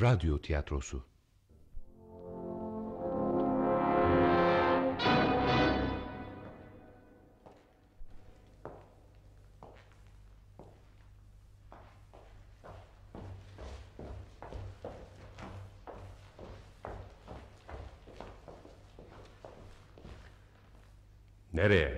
Radyo tiyatrosu Nereye?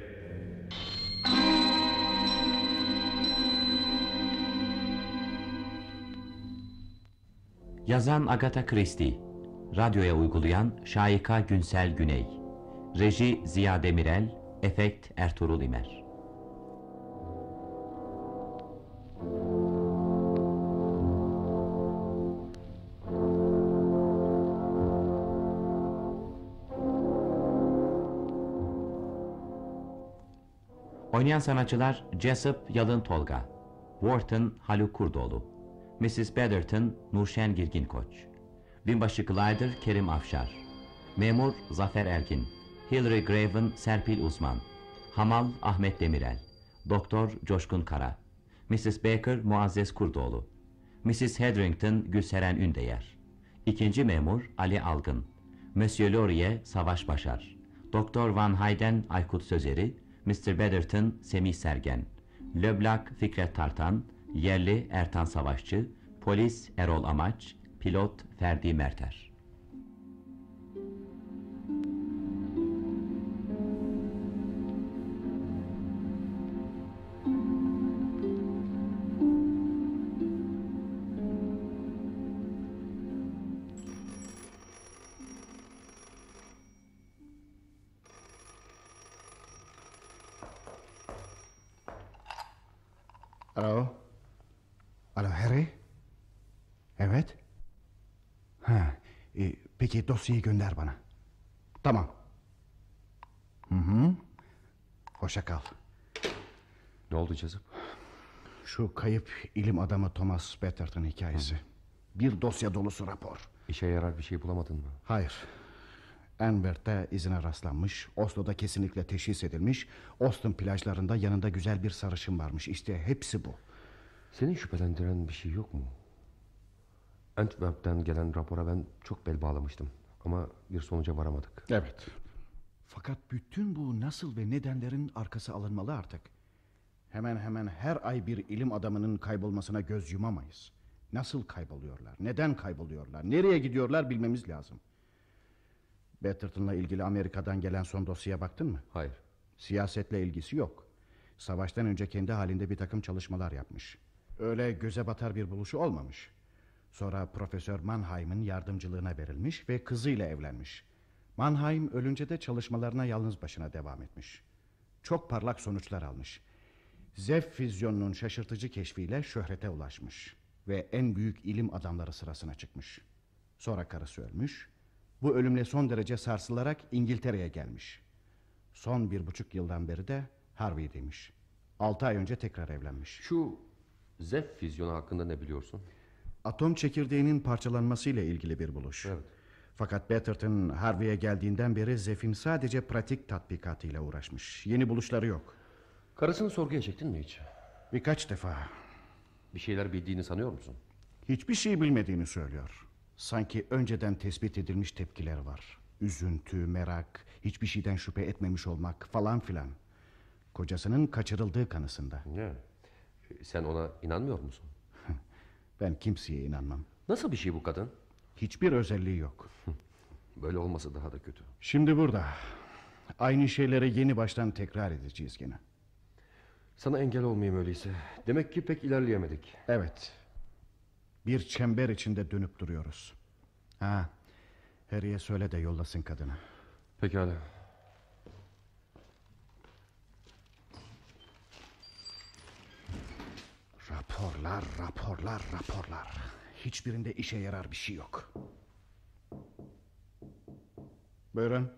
Yazan Agatha Christie Radyoya uygulayan Şayika Günsel Güney Reji Ziya Demirel Efekt Ertuğrul İmer. Oynayan sanatçılar Jessup Yalın Tolga Wharton Haluk Kurdoğlu Mrs. Betterton Nurşen Girgin Koç. Binbaşı Glider Kerim Afşar. Memur Zafer Ergin Hillary Graven Serpil Uzman Hamal Ahmet Demirel. Doktor Coşkun Kara. Mrs. Baker Muazzez Kurdoğlu. Mrs. Hedrington Gülseren Ündeyer. İkinci memur Ali Algın. Monsieur Laurier Savaş Başar. Doktor Van Hayden Aykut Sözeri. Mr. Betterton Semih Sergen. Leblanc Fikret Tartan Yerli Ertan Savaşçı Polis Erol Amaç Pilot Ferdi Merter e, peki dosyayı gönder bana. Tamam. Hı hı. Hoşça kal. Ne oldu Cazip? Şu kayıp ilim adamı Thomas Betterton hikayesi. Bir dosya dolusu rapor. İşe yarar bir şey bulamadın mı? Hayır. Envert'te izine rastlanmış. Oslo'da kesinlikle teşhis edilmiş. Austin plajlarında yanında güzel bir sarışın varmış. İşte hepsi bu. Seni şüphelendiren bir şey yok mu? Antwerp'ten gelen rapora ben çok bel bağlamıştım. Ama bir sonuca varamadık. Evet. Fakat bütün bu nasıl ve nedenlerin arkası alınmalı artık. Hemen hemen her ay bir ilim adamının kaybolmasına göz yumamayız. Nasıl kayboluyorlar? Neden kayboluyorlar? Nereye gidiyorlar bilmemiz lazım. Betterton'la ilgili Amerika'dan gelen son dosyaya baktın mı? Hayır. Siyasetle ilgisi yok. Savaştan önce kendi halinde bir takım çalışmalar yapmış. Öyle göze batar bir buluşu olmamış. Sonra Profesör Mannheim'ın yardımcılığına verilmiş ve kızıyla evlenmiş. Mannheim ölünce de çalışmalarına yalnız başına devam etmiş. Çok parlak sonuçlar almış. Zef füzyonunun şaşırtıcı keşfiyle şöhrete ulaşmış. Ve en büyük ilim adamları sırasına çıkmış. Sonra karısı ölmüş. Bu ölümle son derece sarsılarak İngiltere'ye gelmiş. Son bir buçuk yıldan beri de Harvey'deymiş. Altı ay önce tekrar evlenmiş. Şu Zef füzyonu hakkında ne biliyorsun? Atom çekirdeğinin parçalanmasıyla ilgili bir buluş. Evet. Fakat Betterton Harvey'e geldiğinden beri Zef'in sadece pratik tatbikatıyla uğraşmış. Yeni buluşları yok. Karısını sorguya çektin mi hiç? Birkaç defa Bir şeyler bildiğini sanıyor musun? hiçbir şey bilmediğini söylüyor. Sanki önceden tespit edilmiş tepkiler var. Üzüntü, merak, hiçbir şeyden şüphe etmemiş olmak falan filan. Kocasının kaçırıldığı kanısında. Ne? Sen ona inanmıyor musun? Ben kimseye inanmam. Nasıl bir şey bu kadın? Hiçbir özelliği yok. Böyle olması daha da kötü. Şimdi burada. Aynı şeyleri yeni baştan tekrar edeceğiz gene. Sana engel olmayayım öyleyse. Demek ki pek ilerleyemedik. Evet. Bir çember içinde dönüp duruyoruz. Ha. Harry'e söyle de yollasın kadını. Pekala. Raporlar, raporlar, raporlar. Hiçbirinde işe yarar bir şey yok. Buyurun.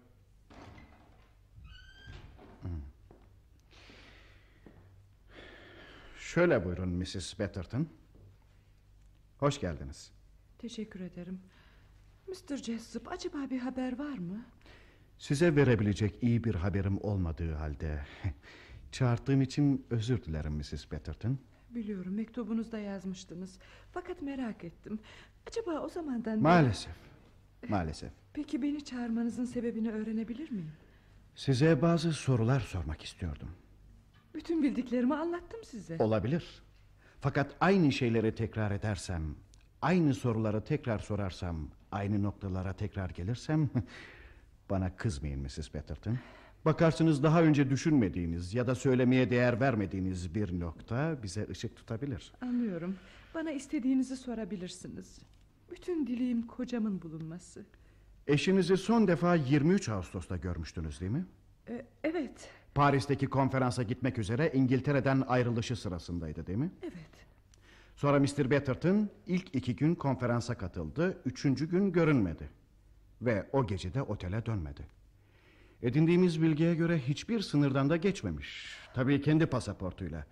Şöyle buyurun Mrs. Betterton. Hoş geldiniz. Teşekkür ederim. Mr. Jessup acaba bir haber var mı? Size verebilecek iyi bir haberim olmadığı halde... ...çağırttığım için özür dilerim Mrs. Betterton. Biliyorum mektubunuzda yazmıştınız. Fakat merak ettim. Acaba o zamandan Maalesef. Maalesef. Peki beni çağırmanızın sebebini öğrenebilir miyim? Size bazı sorular sormak istiyordum. Bütün bildiklerimi anlattım size. Olabilir. Fakat aynı şeyleri tekrar edersem, aynı soruları tekrar sorarsam, aynı noktalara tekrar gelirsem bana kızmayın Mrs. Petterton. Bakarsınız daha önce düşünmediğiniz ya da söylemeye değer vermediğiniz bir nokta bize ışık tutabilir. Anlıyorum. Bana istediğinizi sorabilirsiniz. Bütün dileğim kocamın bulunması. Eşinizi son defa 23 Ağustos'ta görmüştünüz değil mi? Ee, evet, Paris'teki konferansa gitmek üzere İngiltere'den ayrılışı sırasındaydı değil mi? evet. Sonra Mr. Betterton ilk iki gün konferansa katıldı, üçüncü gün görünmedi. Ve o gece de otele dönmedi. Edindiğimiz bilgiye göre hiçbir sınırdan da geçmemiş. Tabii kendi pasaportuyla.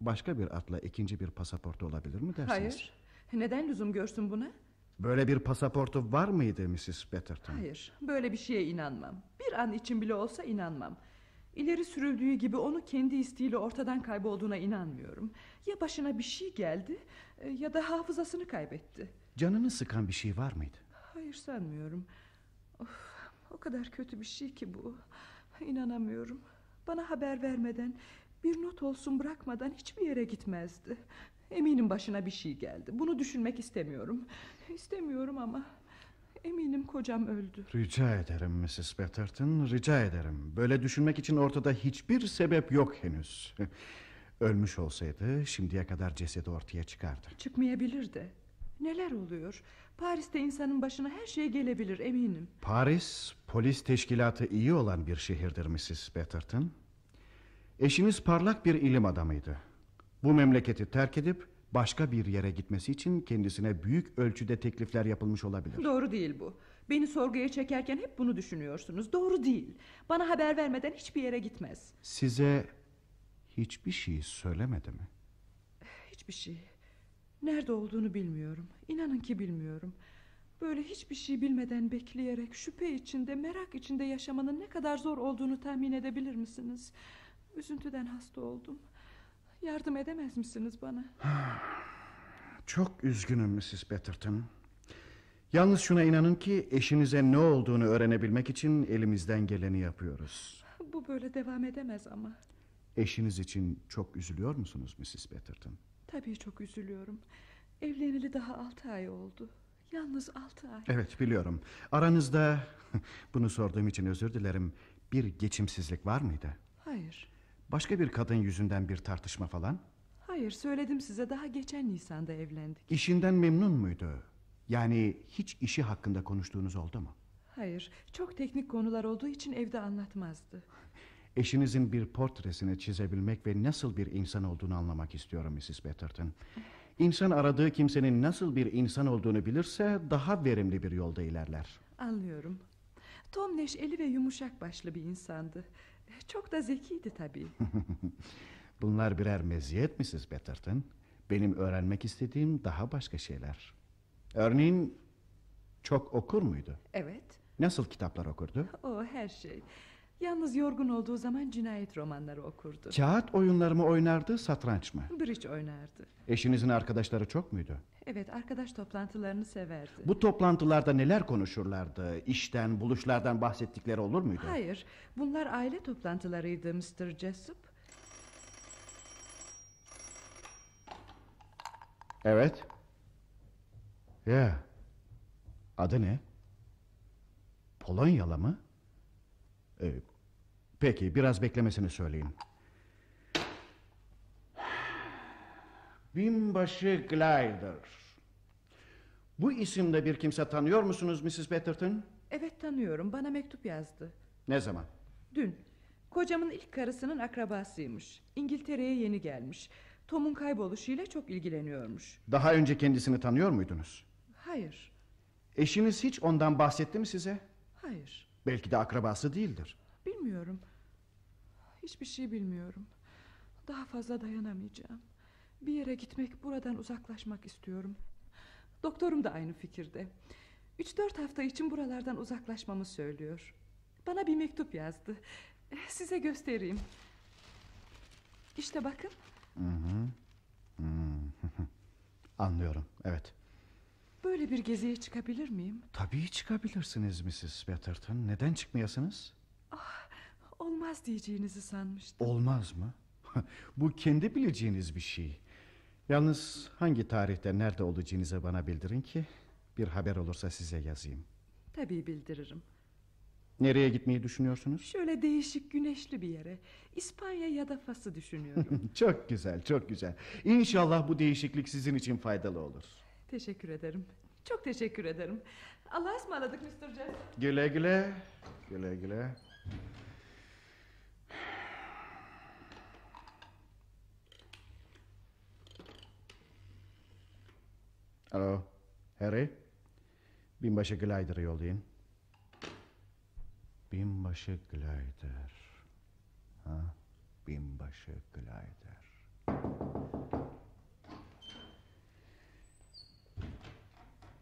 Başka bir atla ikinci bir pasaportu olabilir mi dersiniz? Hayır. Neden lüzum görsün buna? Böyle bir pasaportu var mıydı Mrs. Betterton? Hayır, böyle bir şeye inanmam. Bir an için bile olsa inanmam. İleri sürüldüğü gibi onu kendi isteğiyle ortadan kaybolduğuna inanmıyorum. Ya başına bir şey geldi e, ya da hafızasını kaybetti. Canını sıkan bir şey var mıydı? Hayır sanmıyorum. Of, o kadar kötü bir şey ki bu. İnanamıyorum. Bana haber vermeden, bir not olsun bırakmadan hiçbir yere gitmezdi. Eminim başına bir şey geldi. Bunu düşünmek istemiyorum. İstemiyorum ama eminim kocam öldü. Rica ederim Mrs. Betterton, rica ederim. Böyle düşünmek için ortada hiçbir sebep yok henüz. Ölmüş olsaydı şimdiye kadar cesedi ortaya çıkardı. Çıkmayabilir de. Neler oluyor? Paris'te insanın başına her şey gelebilir eminim. Paris, polis teşkilatı iyi olan bir şehirdir Mrs. Betterton. Eşiniz parlak bir ilim adamıydı. Bu memleketi terk edip başka bir yere gitmesi için kendisine büyük ölçüde teklifler yapılmış olabilir. Doğru değil bu. Beni sorguya çekerken hep bunu düşünüyorsunuz. Doğru değil. Bana haber vermeden hiçbir yere gitmez. Size hiçbir şey söylemedi mi? Hiçbir şey. Nerede olduğunu bilmiyorum. İnanın ki bilmiyorum. Böyle hiçbir şey bilmeden bekleyerek şüphe içinde, merak içinde yaşamanın ne kadar zor olduğunu tahmin edebilir misiniz? Üzüntüden hasta oldum. Yardım edemez misiniz bana? Çok üzgünüm Mrs. Betterton. Yalnız şuna inanın ki eşinize ne olduğunu öğrenebilmek için elimizden geleni yapıyoruz. Bu böyle devam edemez ama. Eşiniz için çok üzülüyor musunuz Mrs. Betterton? Tabii çok üzülüyorum. Evleneli daha altı ay oldu. Yalnız altı ay. Evet biliyorum. Aranızda bunu sorduğum için özür dilerim. Bir geçimsizlik var mıydı? Hayır. Başka bir kadın yüzünden bir tartışma falan? Hayır söyledim size daha geçen Nisan'da evlendik. İşinden memnun muydu? Yani hiç işi hakkında konuştuğunuz oldu mu? Hayır çok teknik konular olduğu için evde anlatmazdı. Eşinizin bir portresini çizebilmek ve nasıl bir insan olduğunu anlamak istiyorum Mrs. Betterton. İnsan aradığı kimsenin nasıl bir insan olduğunu bilirse daha verimli bir yolda ilerler. Anlıyorum. Tom neşeli ve yumuşak başlı bir insandı. Çok da zekiydi tabii. Bunlar birer meziyet Mrs. Betterton. Benim öğrenmek istediğim daha başka şeyler. Örneğin çok okur muydu? Evet, Nasıl kitaplar okurdu? o her şey. Yalnız yorgun olduğu zaman cinayet romanları okurdu. Kağıt oyunları mı oynardı, satranç mı? Bridge oynardı. Eşinizin arkadaşları çok muydu? Evet, arkadaş toplantılarını severdi. Bu toplantılarda neler konuşurlardı? İşten, buluşlardan bahsettikleri olur muydu? Hayır, bunlar aile toplantılarıydı Mr. Jessup. Evet. Ya. Adı ne? Polonyalı mı? Ee, peki biraz beklemesini söyleyin. Binbaşı Glider. Bu isimde bir kimse tanıyor musunuz Mrs. Betterton? Evet tanıyorum, bana mektup yazdı. Ne zaman? Dün. Kocamın ilk karısının akrabasıymış. İngiltere'ye yeni gelmiş. Tom'un kayboluşuyla çok ilgileniyormuş. Daha önce kendisini tanıyor muydunuz? Hayır, Eşiniz hiç ondan bahsetti mi size? hayır. Belki de akrabası değildir. Bilmiyorum. Hiçbir şey bilmiyorum. Daha fazla dayanamayacağım. Bir yere gitmek, buradan uzaklaşmak istiyorum. Doktorum da aynı fikirde. Üç dört hafta için buralardan uzaklaşmamı söylüyor. Bana bir mektup yazdı. Size göstereyim. İşte bakın. Anlıyorum, evet. Böyle bir geziye çıkabilir miyim? Tabii çıkabilirsiniz Mrs. Betterton. Neden çıkmayasınız? Olmaz diyeceğinizi sanmıştım. Olmaz mı? Bu kendi bileceğiniz bir şey. Yalnız hangi tarihte nerede olacağınızı bana bildirin ki... ...bir haber olursa size yazayım. Tabii bildiririm. Nereye gitmeyi düşünüyorsunuz? Şöyle değişik güneşli bir yere. İspanya ya da Fas'ı düşünüyorum. çok güzel, çok güzel. İnşallah bu değişiklik sizin için faydalı olur. teşekkür ederim. Çok teşekkür ederim. Allah'a ısmarladık Mr. Jessup. Güle güle. Güle güle. Alo, Harry. Binbaşı Glider'ı yollayın. Binbaşı Glider. Ha? Binbaşı Glider.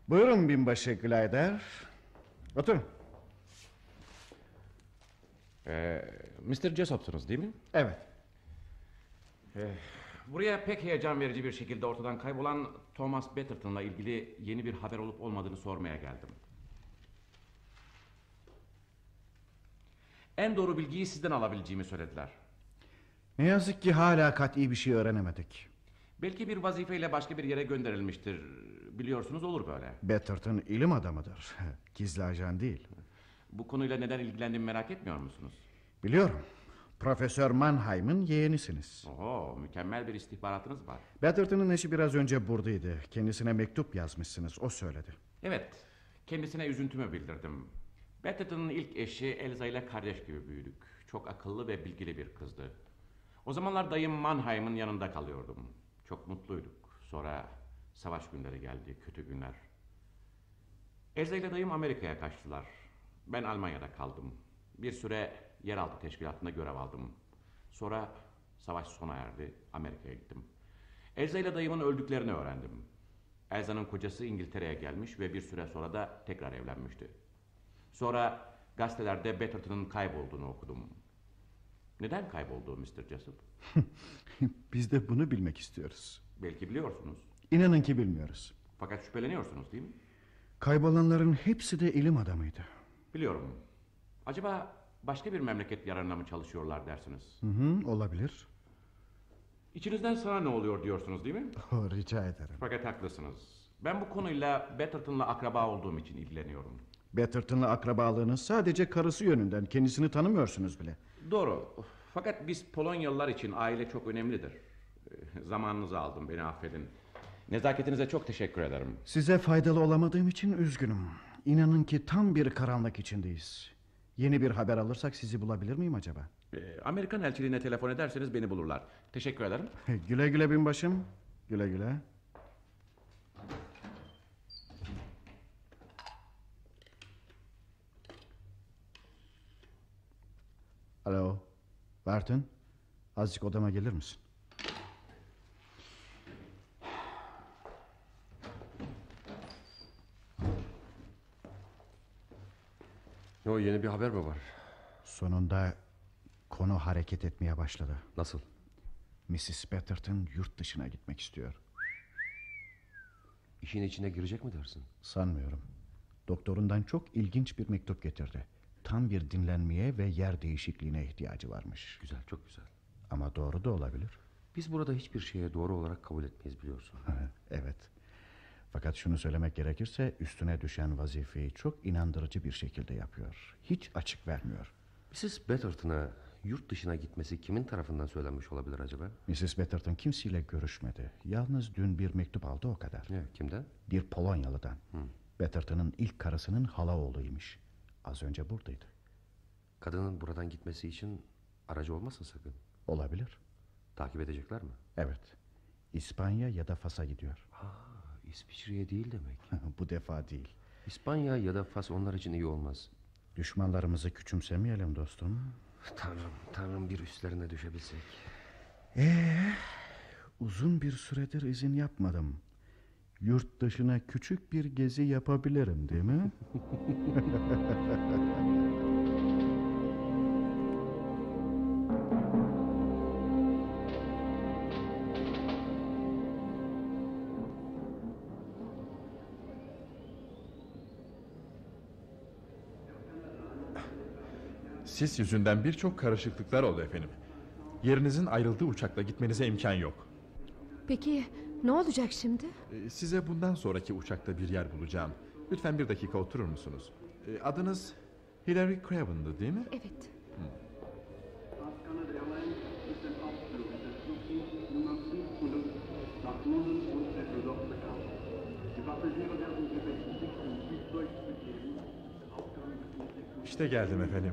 Buyurun binbaşı Glider. Oturun. Ee, Mr. Jessop'sunuz değil mi? Evet. Buraya pek heyecan verici bir şekilde ortadan kaybolan Thomas Betterton'la ilgili yeni bir haber olup olmadığını sormaya geldim. En doğru bilgiyi sizden alabileceğimi söylediler. Ne yazık ki hala kat'i bir şey öğrenemedik. Belki bir vazifeyle başka bir yere gönderilmiştir. Biliyorsunuz olur böyle. Betterton ilim adamıdır. Gizli ajan değil. Bu konuyla neden ilgilendiğimi merak etmiyor musunuz? Biliyorum. Profesör Mannheim'ın yeğenisiniz. Oho, mükemmel bir istihbaratınız var. Betterton'un eşi biraz önce buradaydı. Kendisine mektup yazmışsınız. O söyledi. Evet, kendisine üzüntümü bildirdim. Betterton'un ilk eşi Elza ile kardeş gibi büyüdük. Çok akıllı ve bilgili bir kızdı. O zamanlar dayım Mannheim'ın yanında kalıyordum. Çok mutluyduk. Sonra savaş günleri geldi, kötü günler. Elza ile dayım Amerika'ya kaçtılar. Ben Almanya'da kaldım. Bir süre yeraltı teşkilatında görev aldım. Sonra savaş sona erdi, Amerika'ya gittim. Elza ile dayımın öldüklerini öğrendim. Elza'nın kocası İngiltere'ye gelmiş ve bir süre sonra da tekrar evlenmişti. Sonra gazetelerde Betterton'un kaybolduğunu okudum. Neden kayboldu Mr. Jessup? Biz de bunu bilmek istiyoruz. Belki biliyorsunuz. İnanın ki bilmiyoruz. Fakat şüpheleniyorsunuz değil mi? Kaybolanların hepsi de ilim adamıydı. Biliyorum. Acaba başka bir memleket yararına mı çalışıyorlar dersiniz? Hı hı, olabilir. İçinizden sana ne oluyor diyorsunuz değil mi? Oh, rica ederim. Fakat haklısınız. Ben bu konuyla Betterton'la akraba olduğum için ilgileniyorum. Betterton'la akrabalığınız sadece karısı yönünden. Kendisini tanımıyorsunuz bile. Doğru. Fakat biz Polonyalılar için aile çok önemlidir. Ee, Zamanınızı aldım beni affedin. Nezaketinize çok teşekkür ederim. Size faydalı olamadığım için üzgünüm. İnanın ki tam bir karanlık içindeyiz. Yeni bir haber alırsak sizi bulabilir miyim acaba? Ee, Amerikan elçiliğine telefon ederseniz beni bulurlar. Teşekkür ederim. güle güle binbaşım. Güle güle. Alo. Barton. Azıcık odama gelir misin? O yeni bir haber mi var? Sonunda konu hareket etmeye başladı. Nasıl? Mrs. Betterton yurt dışına gitmek istiyor. İşin içine girecek mi dersin? Sanmıyorum. Doktorundan çok ilginç bir mektup getirdi. Tam bir dinlenmeye ve yer değişikliğine ihtiyacı varmış. Güzel, çok güzel. Ama doğru da olabilir. Biz burada hiçbir şeye doğru olarak kabul etmeyiz biliyorsun. evet. Fakat şunu söylemek gerekirse üstüne düşen vazifeyi çok inandırıcı bir şekilde yapıyor. Hiç açık vermiyor. Mrs. Betterton'a yurt dışına gitmesi kimin tarafından söylenmiş olabilir acaba? Mrs. Betterton kimseyle görüşmedi. Yalnız dün bir mektup aldı o kadar. Ne, kimden? Bir Polonyalıdan. Betterton'ın ilk karısının hala oğluymuş. Az önce buradaydı. Kadının buradan gitmesi için aracı olmasın sakın. Olabilir. Takip edecekler mi? Evet. İspanya ya da Fas'a gidiyor. İsviçre'ye değil demek. Bu defa değil. İspanya ya da Fas onlar için iyi olmaz. Düşmanlarımızı küçümsemeyelim dostum. Tanrım, Tanrım bir üstlerine düşebilsek. Ee, uzun bir süredir izin yapmadım. Yurt dışına küçük bir gezi yapabilirim değil mi? Sis yüzünden birçok karışıklıklar oldu efendim. Yerinizin ayrıldığı uçakla gitmenize imkan yok. Peki ne olacak şimdi? Ee, Size bundan sonraki uçakta bir yer bulacağım. Lütfen bir dakika oturur musunuz? Ee, Adınız Hillary Craven'dı değil mi? Evet. İşte geldim efendim.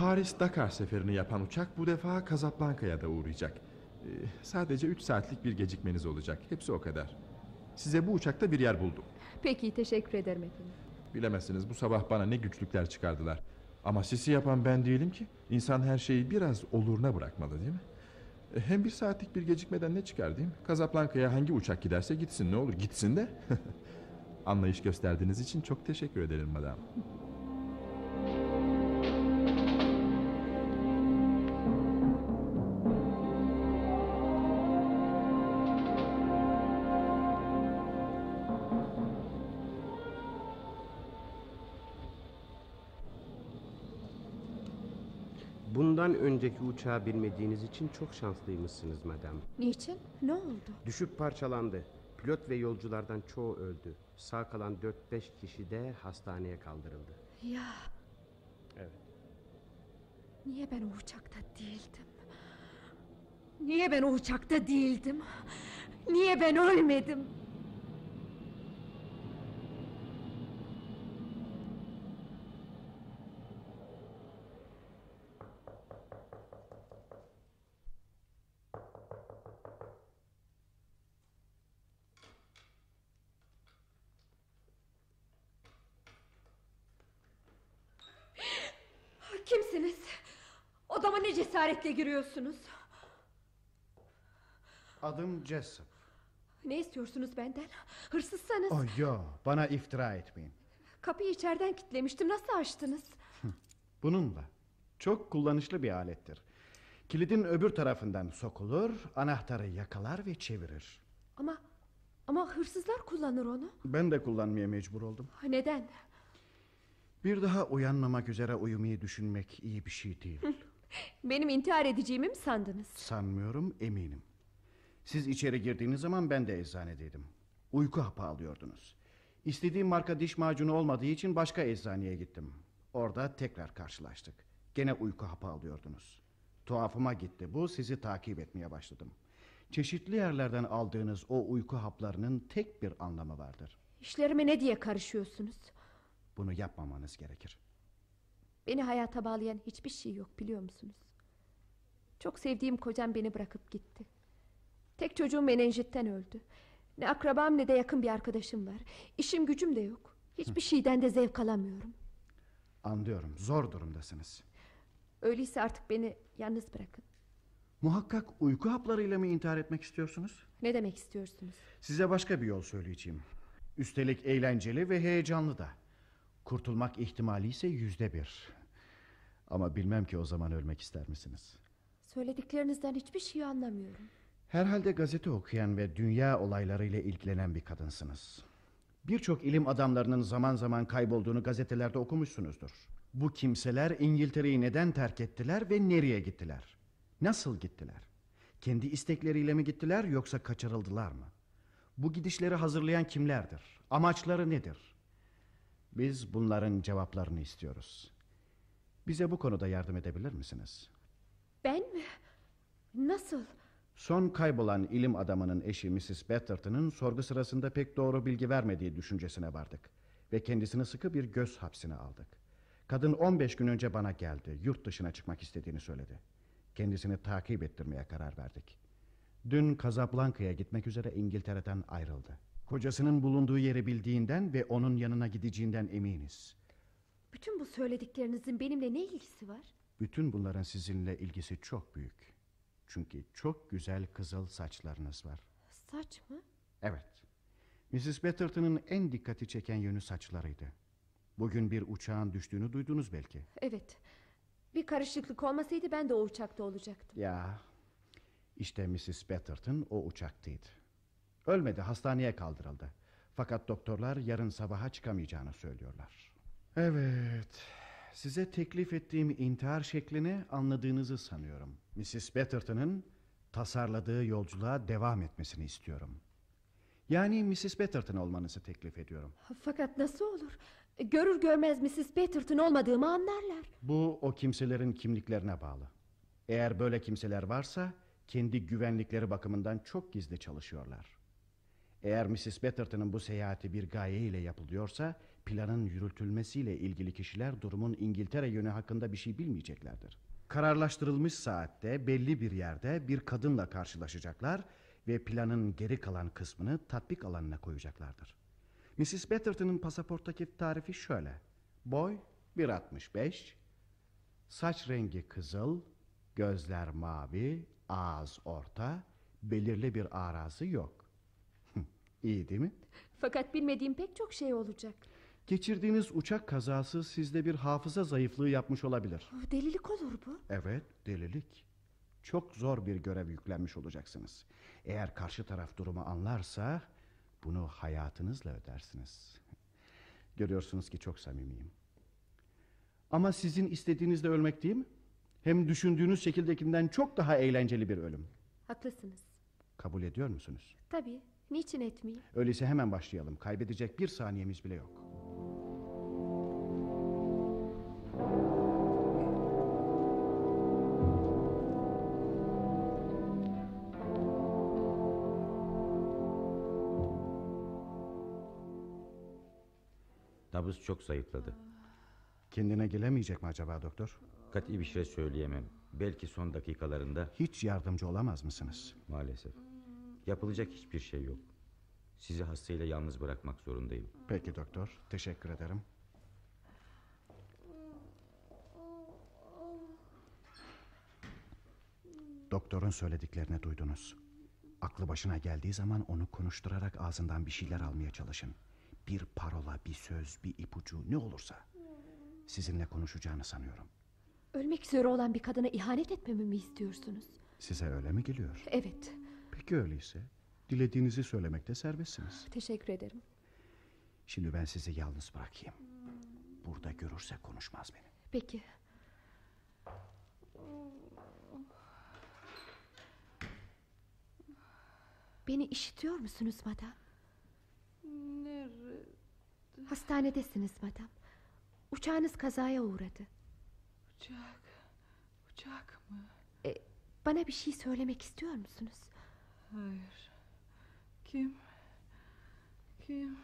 Paris-Dakar seferini yapan uçak bu defa Casablanca'ya da uğrayacak. Ee, sadece 3 saatlik bir gecikmeniz olacak. Hepsi o kadar. Size bu uçakta bir yer buldum. Peki teşekkür ederim efendim. Bilemezsiniz bu sabah bana ne güçlükler çıkardılar. Ama sisi yapan ben değilim ki. İnsan her şeyi biraz oluruna bırakmalı değil mi? E, Hem bir saatlik bir gecikmeden ne çıkar değil mi? Casablanca'ya hangi uçak giderse gitsin ne olur gitsin de. Anlayış gösterdiğiniz için çok teşekkür ederim madam. Önceki uçağa binmediğiniz için çok şanslıymışsınız madam. Niçin? Ne oldu? Düşüp parçalandı. Pilot ve yolculardan çoğu öldü. Sağ kalan 4-5 kişi de hastaneye kaldırıldı. Ya Evet. niye ben o uçakta değildim? Niye ben o uçakta değildim? Niye ben ölmedim? Kimsiniz? Odama ne cesaretle giriyorsunuz? Adım Jessup. Ne istiyorsunuz benden? Hırsızsanız Oh yo bana iftira etmeyin. kapıyı içeriden kilitlemiştim. Nasıl açtınız? Bununla. Çok kullanışlı bir alettir. Kilidin öbür tarafından sokulur, anahtarı yakalar ve çevirir. Ama ama hırsızlar kullanır onu. Ben de kullanmaya mecbur oldum. Neden? Bir daha uyanmamak üzere uyumayı düşünmek iyi bir şey değil. Benim intihar edeceğimi mi sandınız? Sanmıyorum, eminim. Siz içeri girdiğiniz zaman ben de eczanedeydim. Uyku hapı alıyordunuz. İstediğim marka diş macunu olmadığı için başka eczaneye gittim. Orada tekrar karşılaştık. Gene uyku hapı alıyordunuz. Tuhafıma gitti bu, sizi takip etmeye başladım. Çeşitli yerlerden aldığınız o uyku haplarının tek bir anlamı vardır. İşlerime ne diye karışıyorsunuz? Bunu yapmamanız gerekir. Beni hayata bağlayan hiçbir şey yok biliyor musunuz? Çok sevdiğim kocam beni bırakıp gitti. Tek çocuğum menenjitten öldü. Ne akrabam ne de yakın bir arkadaşım var. İşim gücüm de yok. Hiçbir şeyden de zevk alamıyorum. Anlıyorum, zor durumdasınız. Öyleyse artık beni yalnız bırakın. Muhakkak uyku haplarıyla mı intihar etmek istiyorsunuz? Ne demek istiyorsunuz? Size başka bir yol söyleyeceğim. Üstelik eğlenceli ve heyecanlı da. Kurtulmak ihtimali ise yüzde bir. Ama bilmem ki o zaman ölmek ister misiniz? Söylediklerinizden hiçbir şey anlamıyorum. Herhalde gazete okuyan ve dünya olaylarıyla ilgilenen bir kadınsınız. Birçok ilim adamlarının zaman zaman kaybolduğunu gazetelerde okumuşsunuzdur. Bu kimseler İngiltere'yi neden terk ettiler ve nereye gittiler? Nasıl gittiler? Kendi istekleriyle mi gittiler yoksa kaçırıldılar mı? Bu gidişleri hazırlayan kimlerdir? Amaçları nedir? Biz bunların cevaplarını istiyoruz. Bize bu konuda yardım edebilir misiniz? Ben mi? Nasıl? Son kaybolan ilim adamının eşi Mrs. Betterton'ın sorgu sırasında pek doğru bilgi vermediği düşüncesine vardık. Ve kendisini sıkı bir göz hapsine aldık. Kadın 15 gün önce bana geldi. Yurt dışına çıkmak istediğini söyledi. Kendisini takip ettirmeye karar verdik. Dün Casablanca'ya gitmek üzere İngiltere'den ayrıldı. Kocasının bulunduğu yeri bildiğinden ve onun yanına gideceğinden eminiz. Bütün bu söylediklerinizin benimle ne ilgisi var? Bütün bunların sizinle ilgisi çok büyük. Çünkü çok güzel kızıl saçlarınız var. Saç mı? Evet. Mrs. Betterton'ın en dikkati çeken yönü saçlarıydı. Bugün bir uçağın düştüğünü duydunuz belki. Evet. Bir karışıklık olmasaydı ben de o uçakta olacaktım. Ya. İşte Mrs. Betterton o uçaktaydı. Ölmedi, hastaneye kaldırıldı. Fakat doktorlar yarın sabaha çıkamayacağını söylüyorlar. Evet. Size teklif ettiğim intihar şeklini anladığınızı sanıyorum. Mrs. Betterton'ın tasarladığı yolculuğa devam etmesini istiyorum. Yani Mrs. Betterton olmanızı teklif ediyorum. Fakat nasıl olur? Görür görmez Mrs. Betterton olmadığımı anlarlar. Bu o kimselerin kimliklerine bağlı. Eğer böyle kimseler varsa kendi güvenlikleri bakımından çok gizli çalışıyorlar. Eğer Mrs. Betterton'ın bu seyahati bir gaye ile yapılıyorsa planın yürütülmesiyle ilgili kişiler durumun İngiltere yönü hakkında bir şey bilmeyeceklerdir. Kararlaştırılmış saatte belli bir yerde bir kadınla karşılaşacaklar ve planın geri kalan kısmını tatbik alanına koyacaklardır. Mrs. Betterton'ın pasaporttaki tarifi şöyle. Boy 1.65, saç rengi kızıl, gözler mavi, ağız orta, belirli bir arazı yok. İyi değil mi? Fakat bilmediğim pek çok şey olacak. Geçirdiğiniz uçak kazası sizde bir hafıza zayıflığı yapmış olabilir. Oh, Delilik olur bu. Evet, delilik. Çok zor bir görev yüklenmiş olacaksınız. Eğer karşı taraf durumu anlarsa bunu hayatınızla ödersiniz. Görüyorsunuz ki çok samimiyim. Ama sizin istediğiniz de ölmek değil mi? Hem düşündüğünüz şekildekinden çok daha eğlenceli bir ölüm. Haklısınız. Kabul ediyor musunuz? Tabii. Niçin etmeyeyim? Öyleyse hemen başlayalım. Kaybedecek bir saniyemiz bile yok. Nabız çok zayıfladı. Kendine gelemeyecek mi acaba doktor? Kat'i bir şey söyleyemem. Belki son dakikalarında Hiç yardımcı olamaz mısınız? maalesef. Yapılacak hiçbir şey yok. Sizi hastayla yalnız bırakmak zorundayım. Peki doktor, teşekkür ederim. Doktorun söylediklerini duydunuz. Aklı başına geldiği zaman onu konuşturarak ağzından bir şeyler almaya çalışın. Bir parola, bir söz, bir ipucu ne olursa. Sizinle konuşacağını sanıyorum. Ölmek üzere olan bir kadına ihanet etmemi mi istiyorsunuz? Size öyle mi geliyor? Evet. Peki öyleyse. Dilediğinizi söylemekte serbestsiniz. Teşekkür ederim. Şimdi ben sizi yalnız bırakayım. Burada görürse konuşmaz beni. Peki. Beni işitiyor musunuz madam? Nerede? Hastanedesiniz madam. Uçağınız kazaya uğradı. Uçak. Uçak mı? E, bana bir şey söylemek istiyor musunuz? Hayır. Kim? Kim?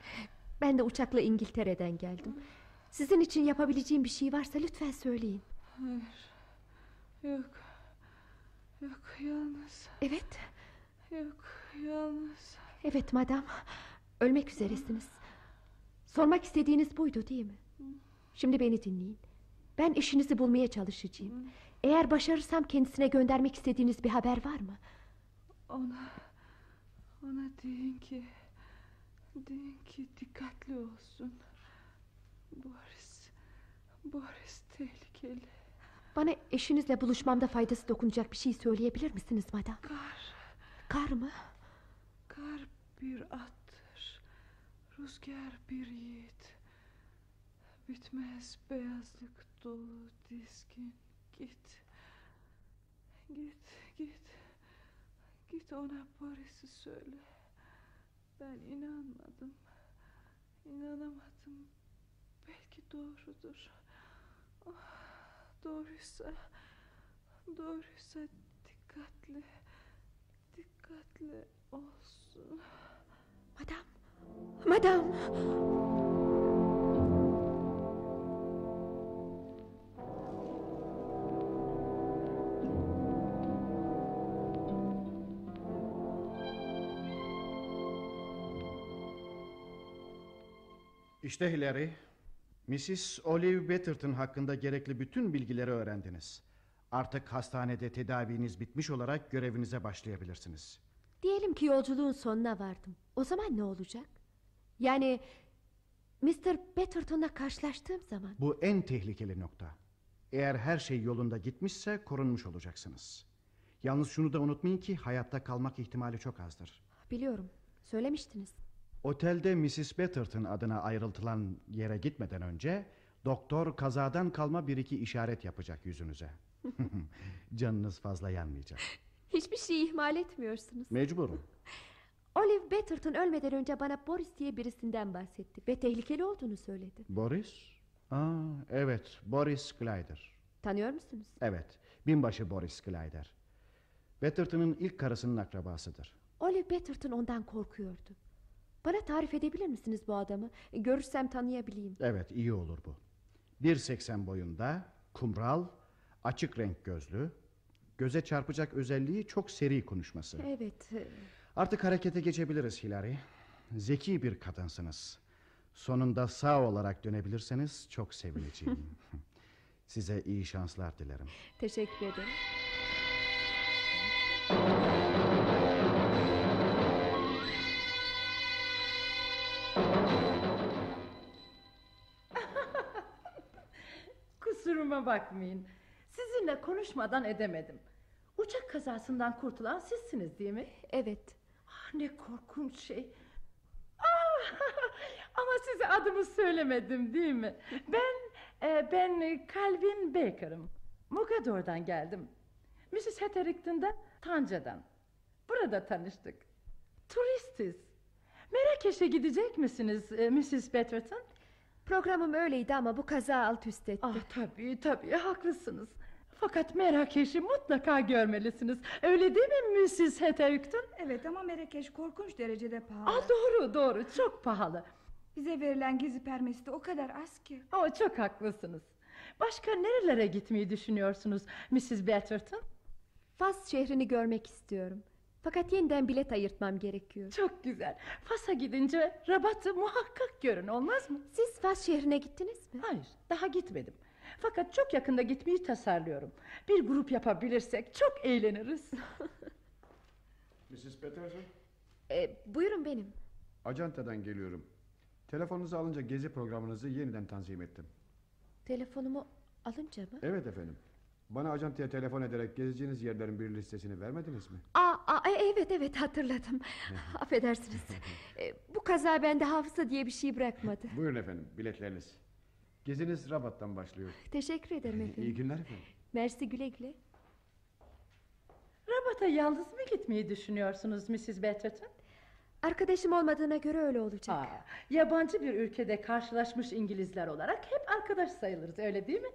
Ben de uçakla İngiltere'den geldim. Sizin için yapabileceğim bir şey varsa lütfen söyleyin. Hayır. Yok. Yok yalnız. Evet, Yok yalnız. evet madam. Ölmek üzeresiniz. Sormak istediğiniz buydu değil mi? Şimdi beni dinleyin. Ben eşinizi bulmaya çalışacağım. Eğer başarırsam kendisine göndermek istediğiniz bir haber var mı? Ona ona deyin ki deyin ki dikkatli olsun. Boris Boris tehlikeli. Bana eşinizle buluşmamda faydası dokunacak bir şey söyleyebilir misiniz madam? Kar Kar mı? kar bir attır. Rüzgar bir yiğit. Bitmez beyazlık dolu dizgin. Git. Git git. Git ona Boris'i söyle. Ben inanmadım. İnanamadım. Belki doğrudur. Ah, doğruysa, doğruysa dikkatli, dikkatli olsun. Madam. Madam. İşte Hillary, Mrs. Olive Betterton hakkında gerekli bütün bilgileri öğrendiniz. Artık hastanede tedaviniz bitmiş olarak görevinize başlayabilirsiniz. Diyelim ki yolculuğun sonuna vardım. O zaman ne olacak? Yani Mr. Betterton'la karşılaştığım zaman Bu en tehlikeli nokta. Eğer her şey yolunda gitmişse korunmuş olacaksınız. Yalnız şunu da unutmayın ki hayatta kalmak ihtimali çok azdır. biliyorum. Söylemiştiniz. Otelde Mrs. Betterton adına ayrıltılan yere gitmeden önce Doktor kazadan kalma bir iki işaret yapacak yüzünüze. Canınız fazla yanmayacak. Hiçbir şeyi ihmal etmiyorsunuz. Mecburum. Olive Betterton ölmeden önce bana Boris diye birisinden bahsetti. Ve tehlikeli olduğunu söyledi. Boris? Aa, evet Boris Glider. Tanıyor musunuz? Evet binbaşı Boris Glider. Betterton'ın ilk karısının akrabasıdır. Olive Betterton ondan korkuyordu. Bana tarif edebilir misiniz bu adamı? Görürsem tanıyabileyim. Evet iyi olur bu. 1.80 boyunda, kumral, açık renk gözlü, göze çarpacak özelliği çok seri konuşması. Evet. e, Artık harekete geçebiliriz Hilary. Zeki bir kadınsınız. Sonunda sağ olarak dönebilirseniz çok sevineceğim. Size iyi şanslar dilerim. Teşekkür ederim. Kusuruma bakmayın. Sizinle konuşmadan edemedim. Uçak kazasından kurtulan sizsiniz değil mi? Evet. Ah, ne korkunç şey. Ah, ama size adımı söylemedim değil mi? Ben e, ben Calvin Baker'ım. Mogador'dan geldim. Mrs. Hetherington da Tanca'dan. Burada tanıştık. Turistiz. Merakeş'e gidecek misiniz e, Mrs. Betterton? Programım öyleydi ama bu kaza alt üst etti. Ah tabii tabii haklısınız. Fakat Merakeş'i mutlaka görmelisiniz. Öyle değil mi Mrs. Hetherington? Evet ama Merekeş korkunç derecede pahalı. Ah doğru doğru çok pahalı. Bize verilen gezi permesi de o kadar az ki. Ama çok haklısınız. Başka nerelere gitmeyi düşünüyorsunuz Mrs. Betterton? Fas şehrini görmek istiyorum. Fakat yeniden bilet ayırtmam gerekiyor. Çok güzel. Fas'a gidince Rabat'ı muhakkak görün olmaz mı? Siz Fas şehrine gittiniz mi? Hayır daha gitmedim. Fakat çok yakında gitmeyi tasarlıyorum. Bir grup yapabilirsek çok eğleniriz. Mrs. Peterson, Ee, buyurun benim. Acanta'dan geliyorum. Telefonunuzu alınca gezi programınızı yeniden tanzim ettim. Telefonumu alınca mı? Evet efendim. Bana Acanta'ya telefon ederek gezeceğiniz yerlerin bir listesini vermediniz mi? Aa, aa, e, evet evet hatırladım. Affedersiniz. Ee, bu kaza bende hafıza diye bir şey bırakmadı. Buyurun efendim biletleriniz. Geziniz Rabat'tan başlıyor. Teşekkür ederim efendim. İyi günler efendim. Mersi güle güle. Rabat'a yalnız mı gitmeyi düşünüyorsunuz Mrs. Betterton? Arkadaşım olmadığına göre öyle olacak. Aa, yabancı bir ülkede karşılaşmış İngilizler olarak hep arkadaş sayılırız öyle değil mi?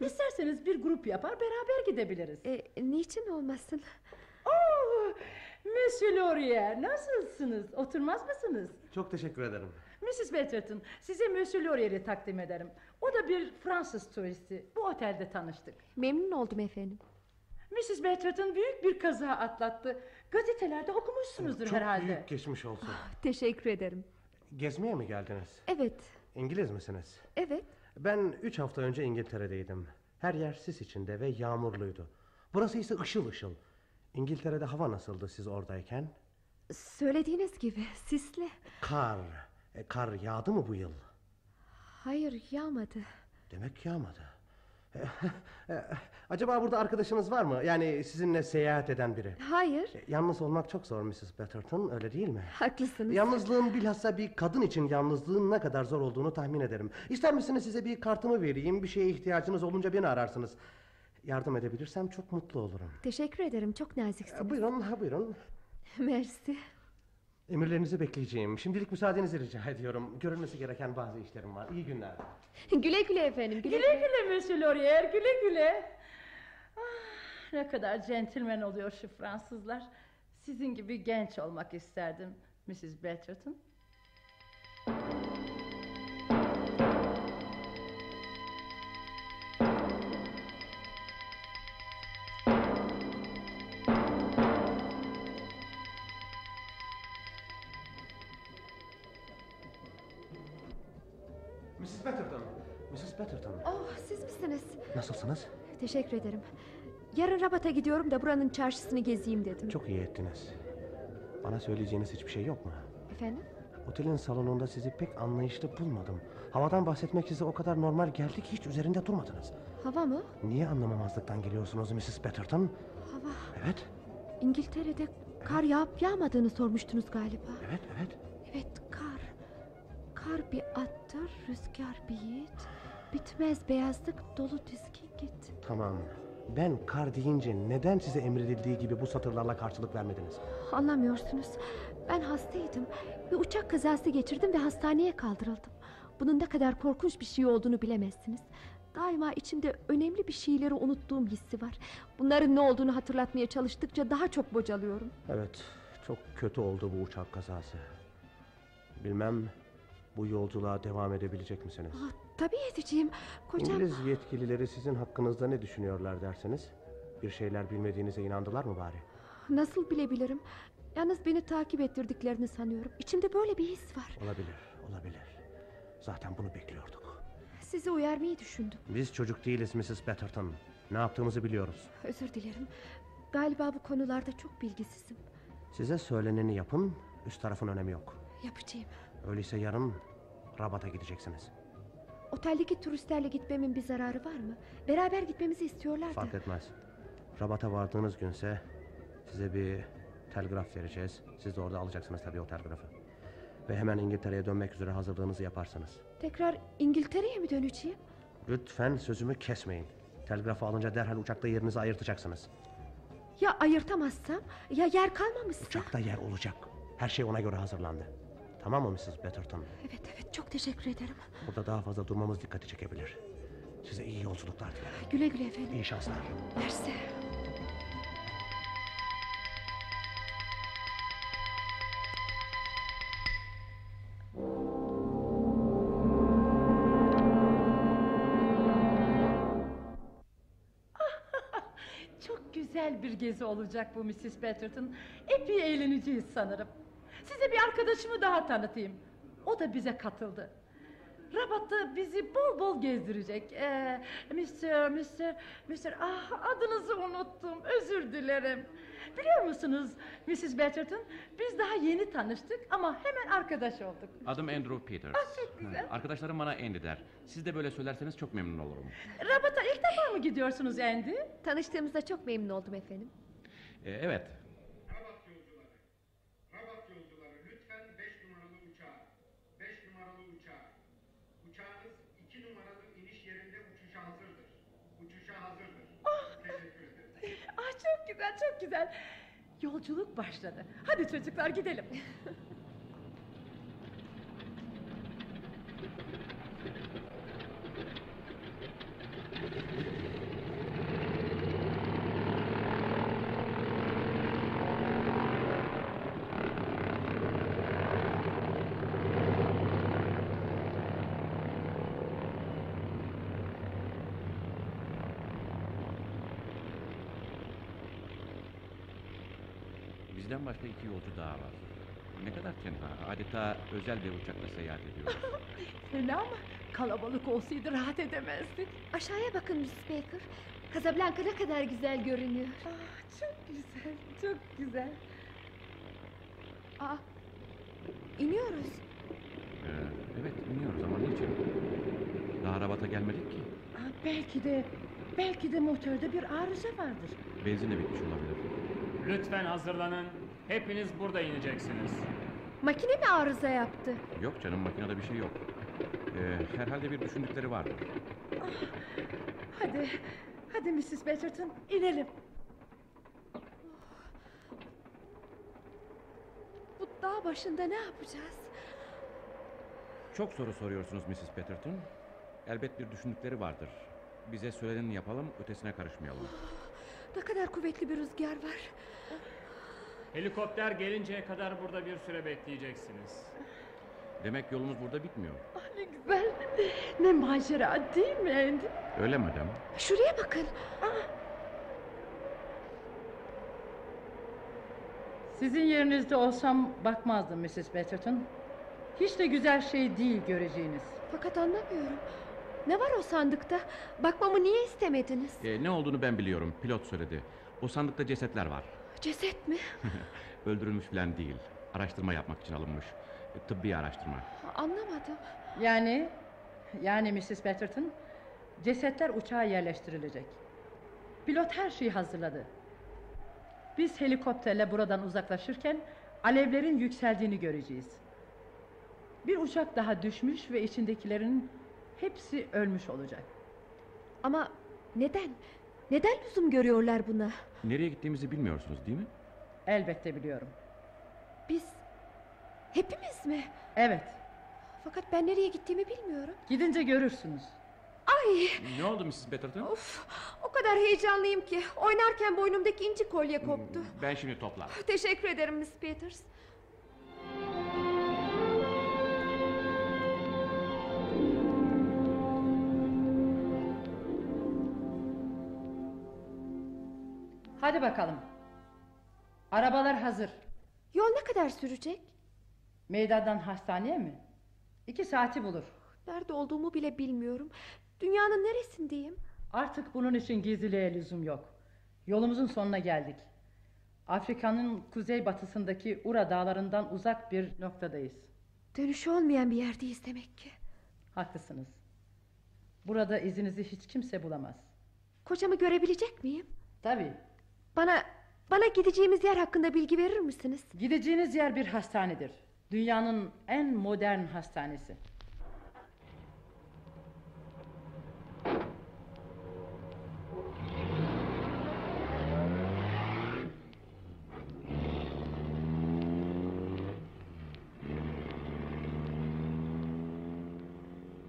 İsterseniz bir grup yapar beraber gidebiliriz. E, niçin olmasın? Oh, Monsieur Laurier nasılsınız? Oturmaz mısınız? Çok teşekkür ederim. Mrs. Betterton size Monsieur Laurier'i takdim ederim. O da bir Fransız turisti. Bu otelde tanıştık. Memnun oldum efendim. Mrs. Betterton büyük bir kaza atlattı. Gazetelerde okumuşsunuzdur Çok herhalde. büyük geçmiş olsun. Teşekkür ederim. Gezmeye mi geldiniz? Evet, İngiliz misiniz? evet. Ben üç hafta önce İngiltere'deydim. Her yer sis içinde ve yağmurluydu. Burası ise ışıl ışıl. İngiltere'de hava nasıldı siz oradayken? Söylediğiniz gibi sisli. Kar. E, kar yağdı mı bu yıl? Hayır yağmadı. Demek yağmadı. E, Acaba burada arkadaşınız var mı? Yani sizinle seyahat eden biri. Hayır, E, Yalnız olmak çok zor Mrs. Betterton öyle değil mi? haklısınız. Yalnızlığın bilhassa bir kadın için yalnızlığın ne kadar zor olduğunu tahmin ederim. İster misiniz size bir kartımı vereyim? Bir şeye ihtiyacınız olunca beni ararsınız. Yardım edebilirsem çok mutlu olurum. Teşekkür ederim, çok naziksiniz. E, Buyurun, ha buyurun. Mersi. Emirlerinizi bekleyeceğim. Şimdilik müsaadenizi rica ediyorum. Görülmesi gereken bazı işlerim var. İyi günler. güle güle efendim, güle Güle güle Monsieur Laurier güle güle. Ah, ne kadar centilmen oluyor şu Fransızlar. Sizin gibi genç olmak isterdim Mrs. Betterton. Teşekkür ederim. Yarın Rabat'a gidiyorum da buranın çarşısını gezeyim dedim. Çok iyi ettiniz. Bana söyleyeceğiniz hiçbir şey yok mu? Efendim? Otelin salonunda sizi pek anlayışlı bulmadım. Havadan bahsetmek size o kadar normal geldi ki hiç üzerinde durmadınız. Hava mı? Niye anlamamazlıktan geliyorsunuz Mrs. Betterton? Hava. Evet, İngiltere'de kar yağıp yağmadığını sormuştunuz galiba. evet, evet. Evet, kar. Kar bir attır, rüzgar bir yiğit. bitmez beyazlık dolu dizgin git. Tamam. Ben kar deyince neden size emredildiği gibi bu satırlarla karşılık vermediniz? Anlamıyorsunuz. Ben hastaydım. Bir uçak kazası geçirdim ve hastaneye kaldırıldım. Bunun ne kadar korkunç bir şey olduğunu bilemezsiniz. Daima içimde önemli bir şeyleri unuttuğum hissi var. Bunların ne olduğunu hatırlatmaya çalıştıkça daha çok bocalıyorum. Evet, çok kötü oldu bu uçak kazası. Bilmem bu yolculuğa devam edebilecek misiniz? Ah, tabii edeceğim. Kocam... İngiliz yetkilileri sizin hakkınızda ne düşünüyorlar derseniz? Bir şeyler bilmediğinize inandılar mı bari? Nasıl bilebilirim? Yalnız beni takip ettirdiklerini sanıyorum. İçimde böyle bir his var. Olabilir, olabilir. Zaten bunu bekliyorduk. Sizi uyarmayı düşündüm. Biz çocuk değiliz Mrs. Betterton. Ne yaptığımızı biliyoruz. Özür dilerim. Galiba bu konularda çok bilgisizim. Size söyleneni yapın, üst tarafın önemi yok. Yapacağım. Öyleyse yarın Rabat'a gideceksiniz. Oteldeki turistlerle gitmemin bir zararı var mı? Beraber gitmemizi istiyorlardı. Fark etmez. Rabat'a vardığınız günse size bir telgraf vereceğiz. Siz de orada alacaksınız tabii o telgrafı. Ve hemen İngiltere'ye dönmek üzere hazırlığınızı yaparsınız. Tekrar İngiltere'ye mi döneceğim? Lütfen sözümü kesmeyin. Telgrafı alınca derhal uçakta yerinizi ayırtacaksınız. Ya ayırtamazsam? Ya yer kalmamışsa? Uçakta yer olacak. Her şey ona göre hazırlandı. Tamam mı Mrs. Betterton? Evet evet çok teşekkür ederim. Burada daha fazla durmamız dikkati çekebilir. Size iyi yolculuklar dilerim. Güle güle efendim. İyi şanslar. Mersi. Çok güzel bir gezi olacak bu Mrs. Betterton. Epey eğleneceğiz sanırım. Size bir arkadaşımı daha tanıtayım. O da bize katıldı. Rabat'ta bizi bol bol gezdirecek. Ee, Mr. Mr. Mr. Ah adınızı unuttum. Özür dilerim. Biliyor musunuz Mrs. Betterton? Biz daha yeni tanıştık ama hemen arkadaş olduk. Adım Andrew Peters. Ah, çok güzel. Arkadaşlarım bana Andy der. Siz de böyle söylerseniz çok memnun olurum. Rabat'a ilk defa mı gidiyorsunuz Andy? Tanıştığımızda çok memnun oldum efendim. Ee, evet. Güzel çok güzel. Yolculuk başladı. Hadi çocuklar gidelim. Bizden başka iki yolcu daha var. Ne kadar tenha. Adeta özel bir uçakla seyahat ediyoruz. Fena mı? Kalabalık olsaydı rahat edemezdik. Aşağıya bakın Miss Baker. Casablanca ne kadar güzel görünüyor. Ah, çok güzel, çok güzel. Aa, iniyoruz. Ee, evet iniyoruz ama niçin? Daha Rabat'a gelmedik ki. Ah, belki de, belki de motorda bir arıza vardır. Benzin de bitmiş olabilir. Lütfen hazırlanın. Hepiniz burada ineceksiniz. Makine mi arıza yaptı? Yok canım makinede bir şey yok. Ee, herhalde bir düşündükleri vardır. Hadi, hadi Mrs. Betterton inelim. Bu dağ başında ne yapacağız? Çok soru soruyorsunuz Mrs. Petterton. Elbet bir düşündükleri vardır. Bize söyleneni yapalım, ötesine karışmayalım. Ne kadar kuvvetli bir rüzgar var. Helikopter gelinceye kadar burada bir süre bekleyeceksiniz. Demek yolumuz burada bitmiyor. Ah, ne güzel, ne macera değil mi Andy? Öyle madem. Şuraya bakın. Sizin yerinizde olsam bakmazdım Mrs. Betterton. Hiç de güzel şey değil göreceğiniz. Fakat anlamıyorum. Ne var o sandıkta? Bakmamı niye istemediniz? Ee, ne olduğunu ben biliyorum. Pilot söyledi. O sandıkta cesetler var. Ceset mi? Öldürülmüş falan değil. Araştırma yapmak için alınmış. Tıbbi araştırma. Anlamadım. Yani, yani Mrs. Betterton, cesetler uçağa yerleştirilecek. Pilot her şeyi hazırladı. Biz helikopterle buradan uzaklaşırken alevlerin yükseldiğini göreceğiz. Bir uçak daha düşmüş ve içindekilerin hepsi ölmüş olacak. Ama neden? Neden lüzum görüyorlar buna? Nereye gittiğimizi bilmiyorsunuz değil mi? Elbette biliyorum. Biz hepimiz mi? Evet. Fakat ben nereye gittiğimi bilmiyorum. Gidince görürsünüz. Ay! Ne oldu Mrs. Betterton? Of, o kadar heyecanlıyım ki oynarken boynumdaki inci kolye koptu. Ben şimdi toplar. Teşekkür ederim Miss Peters. Hadi bakalım. Arabalar hazır. Yol ne kadar sürecek? Meydandan hastaneye mi? İki saati bulur. Nerede olduğumu bile bilmiyorum. Dünyanın neresindeyim? Artık bunun için gizliliğe lüzum yok. Yolumuzun sonuna geldik. Afrika'nın kuzeybatısındaki Ura dağlarından uzak bir noktadayız. Dönüşü olmayan bir yerdeyiz demek ki. Haklısınız. Burada izinizi hiç kimse bulamaz. Kocamı görebilecek miyim? Tabii. Bana bana gideceğimiz yer hakkında bilgi verir misiniz? Gideceğiniz yer bir hastanedir. Dünyanın en modern hastanesi.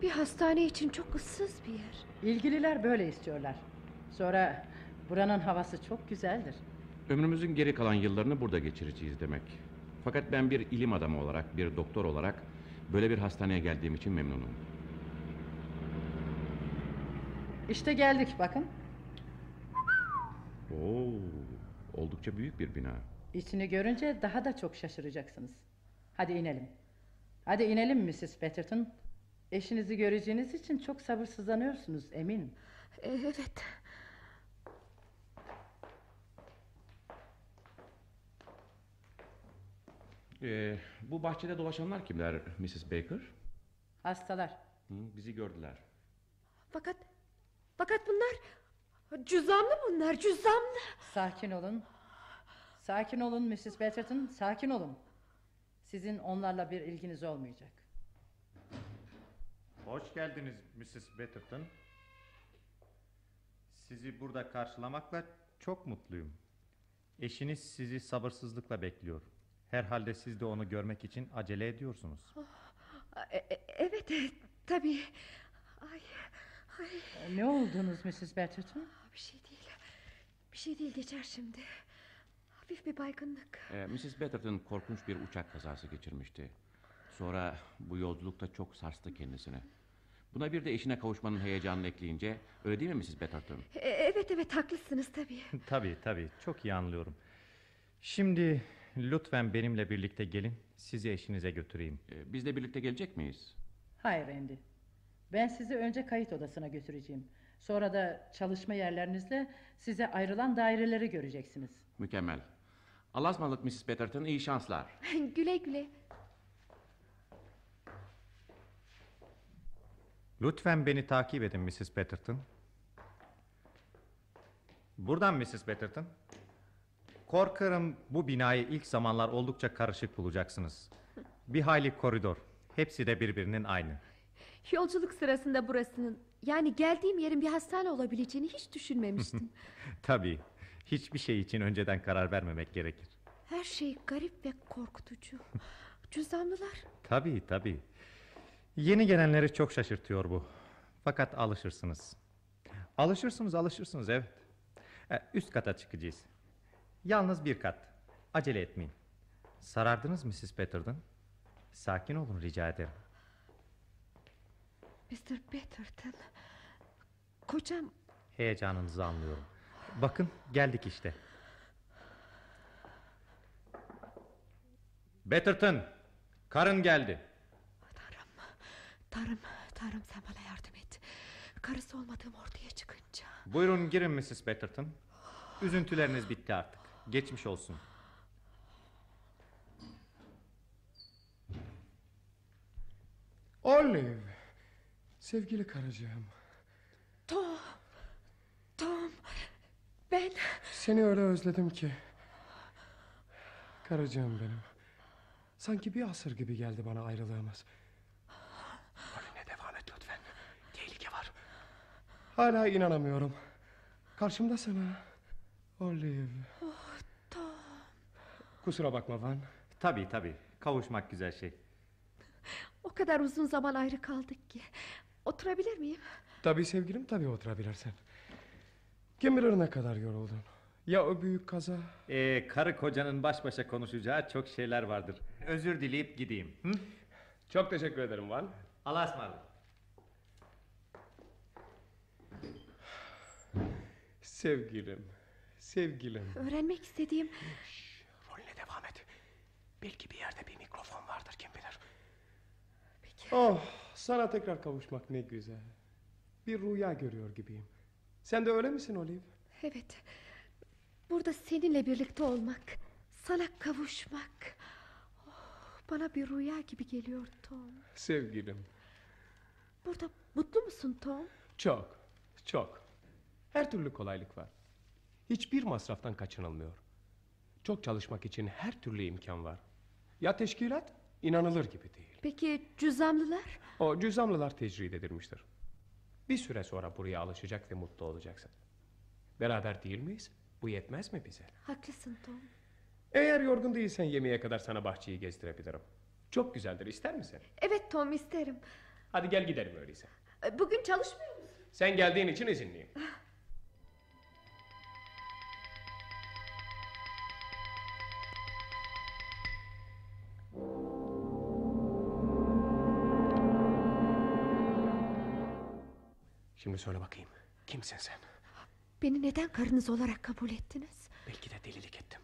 Bir hastane için çok ıssız bir yer. İlgililer böyle istiyorlar. Sonra buranın havası çok güzeldir. Ömrümüzün geri kalan yıllarını burada geçireceğiz demek. Fakat ben bir ilim adamı olarak, bir doktor olarak böyle bir hastaneye geldiğim için memnunum. İşte geldik bakın. Oo, oldukça büyük bir bina. İçini görünce daha da çok şaşıracaksınız. Hadi inelim. Hadi inelim Mrs. Petterton. Eşinizi göreceğiniz için çok sabırsızlanıyorsunuz eminim. Evet. Ee, bu bahçede dolaşanlar kimler Mrs. Baker? Hastalar. Hı, bizi gördüler. Fakat fakat bunlar cüzamlı bunlar cüzamlı. Sakin olun. Sakin olun Mrs. Petterton, sakin olun. Sizin onlarla bir ilginiz olmayacak. Hoş geldiniz Mrs. Betterton. Sizi burada karşılamakla çok mutluyum. Eşiniz sizi sabırsızlıkla bekliyor. Herhalde siz de onu görmek için acele ediyorsunuz. E- e- Evet e, tabii. Ay, ay. Ne oldunuz Mrs. Betterton? Bir şey değil. Bir şey değil geçer şimdi. Hafif bir baygınlık. Ee, Mrs. Betterton korkunç bir uçak kazası geçirmişti. Sonra bu yolculukta çok sarstı kendisini. Buna bir de eşine kavuşmanın heyecanını ekleyince öyle değil mi Mrs. Betterton? E- Evet evet haklısınız tabii. tabii tabii çok iyi anlıyorum. Şimdi lütfen benimle birlikte gelin. Sizi eşinize götüreyim. Ee, biz de birlikte gelecek miyiz? Hayır Andy. Ben sizi önce kayıt odasına götüreceğim. Sonra da çalışma yerlerinizle size ayrılan daireleri göreceksiniz. Mükemmel. Allah'a ısmarladık Mrs. Betterton. iyi şanslar. güle güle. Lütfen beni takip edin Mrs. Betterton. Buradan Mrs. Betterton. Korkarım bu binayı ilk zamanlar oldukça karışık bulacaksınız. Bir hayli koridor. Hepsi de birbirinin aynı. Yolculuk sırasında burasının yani geldiğim yerin bir hastane olabileceğini hiç düşünmemiştim. Tabii. Hiçbir şey için önceden karar vermemek gerekir. Her şey garip ve korkutucu. Cüzdanlılar. Tabii tabii. Yeni gelenleri çok şaşırtıyor bu. Fakat alışırsınız. Alışırsınız alışırsınız evet. E, Üst kata çıkacağız. Yalnız bir kat. Acele etmeyin. Sarardınız Mrs. Petterton. Sakin olun rica ederim. Mr. Betterton. Kocam Heyecanınızı anlıyorum. Bakın geldik işte. Betterton, karın geldi. Tanrım, Tanrım sen bana yardım et. Karısı olmadığım ortaya çıkınca. Buyurun girin Mrs. Betterton. Üzüntüleriniz bitti artık. Geçmiş olsun. Olive. Sevgili karıcığım. Tom. Tom. Ben... Seni öyle özledim ki. Karıcığım benim. Sanki bir asır gibi geldi bana ayrılığımız. Pauline devam et lütfen. Hala inanamıyorum. Karşımdasın ha. Olive. Kusura bakma Van. Tabii tabii. Kavuşmak güzel şey. O kadar uzun zaman ayrı kaldık ki. Oturabilir miyim? Tabii sevgilim tabii oturabilirsin. Kim bilir ne kadar yoruldun. Ya o büyük kaza? Ee, karı kocanın baş başa konuşacağı çok şeyler vardır. Özür dileyip gideyim. Hı? Çok teşekkür ederim Van. Allah'a ısmarladık. Sevgilim. Sevgilim. Öğrenmek istediğim... Et. Belki bir yerde bir mikrofon vardır kim bilir. Oh sana tekrar kavuşmak ne güzel. Bir rüya görüyor gibiyim. Sen de öyle misin Olive? Evet. Burada seninle birlikte olmak. Sana kavuşmak. Oh, bana bir rüya gibi geliyor Tom. Sevgilim. Burada mutlu musun Tom? Çok, çok. Her türlü kolaylık var. Hiçbir masraftan kaçınılmıyor. Çok çalışmak için her türlü imkan var. Ya teşkilat? İnanılır gibi değil. Peki cüzamlılar? O cüzamlılar tecrid edilmiştir. Bir süre sonra buraya alışacak ve mutlu olacaksın. Beraber değil miyiz? Bu yetmez mi bize? Haklısın Tom. Eğer yorgun değilsen yemeğe kadar sana bahçeyi gezdirebilirim. Çok güzeldir ister misin? Evet Tom isterim. Hadi gel gidelim öyleyse. Bugün çalışmıyor musun? Sen geldiğin için izinliyim. Şimdi söyle bakayım. Kimsin sen? Beni neden karınız olarak kabul ettiniz? Belki de delilik ettim.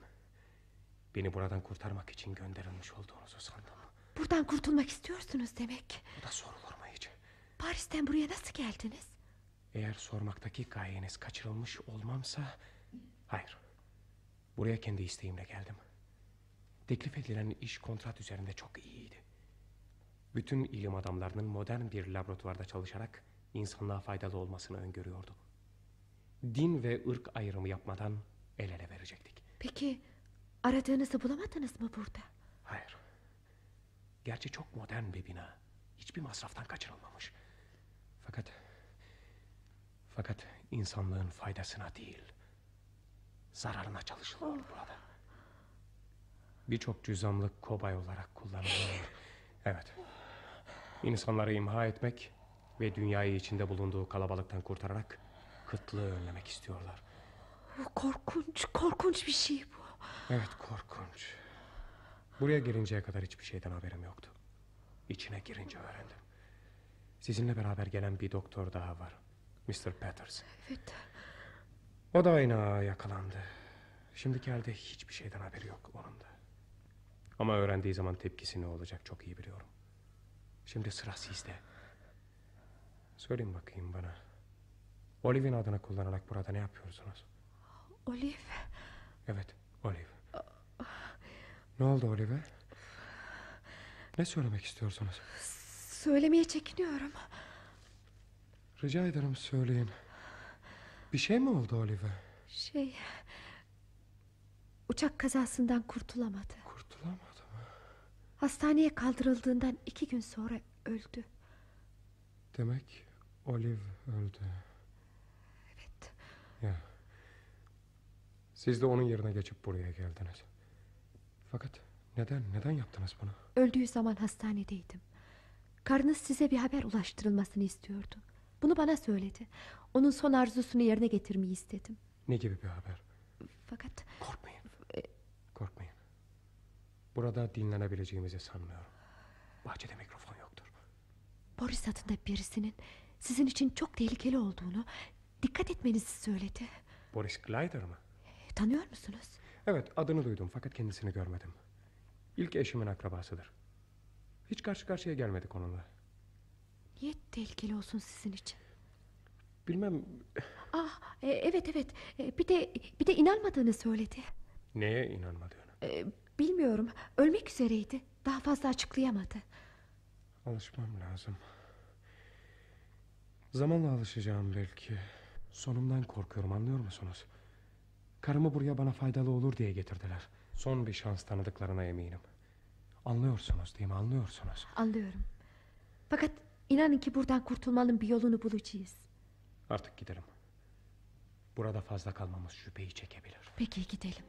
Beni buradan kurtarmak için gönderilmiş olduğunuzu sandım. Buradan kurtulmak istiyorsunuz demek. Bu da sorulur mu hiç? Paris'ten buraya nasıl geldiniz? Eğer sormaktaki gayeniz kaçırılmış olmamsa... Hayır. Buraya kendi isteğimle geldim. Teklif edilen iş kontrat üzerinde çok iyiydi. Bütün ilim adamlarının modern bir laboratuvarda çalışarak insanlığa faydalı olmasını öngörüyordu. Din ve ırk ayrımı yapmadan el ele verecektik. Peki aradığınızı bulamadınız mı burada? Hayır. Gerçi çok modern bir bina. Hiçbir masraftan kaçırılmamış. Fakat... Fakat insanlığın faydasına değil... ...zararına çalışılıyor burada. Birçok cüzamlık kobay olarak kullanılıyor. Evet. İnsanları imha etmek... ...ve dünyayı içinde bulunduğu kalabalıktan kurtararak... ...kıtlığı önlemek istiyorlar. Korkunç, korkunç bir şey bu. Evet korkunç. Buraya gelinceye kadar hiçbir şeyden haberim yoktu. İçine girince öğrendim. Sizinle beraber gelen bir doktor daha var. Mr. Peters. Evet. O da aynı yakalandı. Şimdiki halde hiçbir şeyden haberi yok onun da. Ama öğrendiği zaman tepkisi ne olacak çok iyi biliyorum. Şimdi sıra sizde. Söyleyin bakayım bana. Olive'in adını kullanarak burada ne yapıyorsunuz? Olive. Evet, Olive. Ne oldu Olive? Ne söylemek istiyorsunuz? Söylemeye çekiniyorum. Rica ederim söyleyin. Bir şey mi oldu Olive? Şey... Uçak kazasından kurtulamadı. Kurtulamadı? Hastaneye kaldırıldığından iki gün sonra öldü. Demek Olive öldü. Evet. Ya. Siz de onun yerine geçip buraya geldiniz. Fakat neden, neden yaptınız bunu? Öldüğü zaman hastanedeydim. Karınız size bir haber ulaştırılmasını istiyordu. Bunu bana söyledi. Onun son arzusunu yerine getirmeyi istedim. Ne gibi bir haber? Fakat... Korkmayın. Burada dinlenebileceğimizi sanmıyorum. Bahçede mikrofon yoktur. Boris adında birisinin sizin için çok tehlikeli olduğunu, dikkat etmenizi söyledi. Boris Glider mı? Tanıyor musunuz? Evet adını duydum fakat kendisini görmedim. İlk eşimin akrabasıdır. Hiç karşı karşıya gelmedik onunla. Niye tehlikeli olsun sizin için? Bilmem Ah, e, evet evet. E, bir de bir de inanmadığını söyledi. neye inanmadığını. E, bilmiyorum. Ölmek üzereydi. Daha fazla açıklayamadı. Alışmam lazım. Zamanla alışacağım belki. Sonumdan korkuyorum anlıyor musunuz? Karımı buraya bana faydalı olur diye getirdiler. Son bir şans tanıdıklarına eminim. Anlıyorsunuz değil mi anlıyorsunuz? Anlıyorum. Fakat inanın ki buradan kurtulmanın bir yolunu bulacağız. Artık giderim. Burada fazla kalmamız şüpheyi çekebilir. Peki gidelim.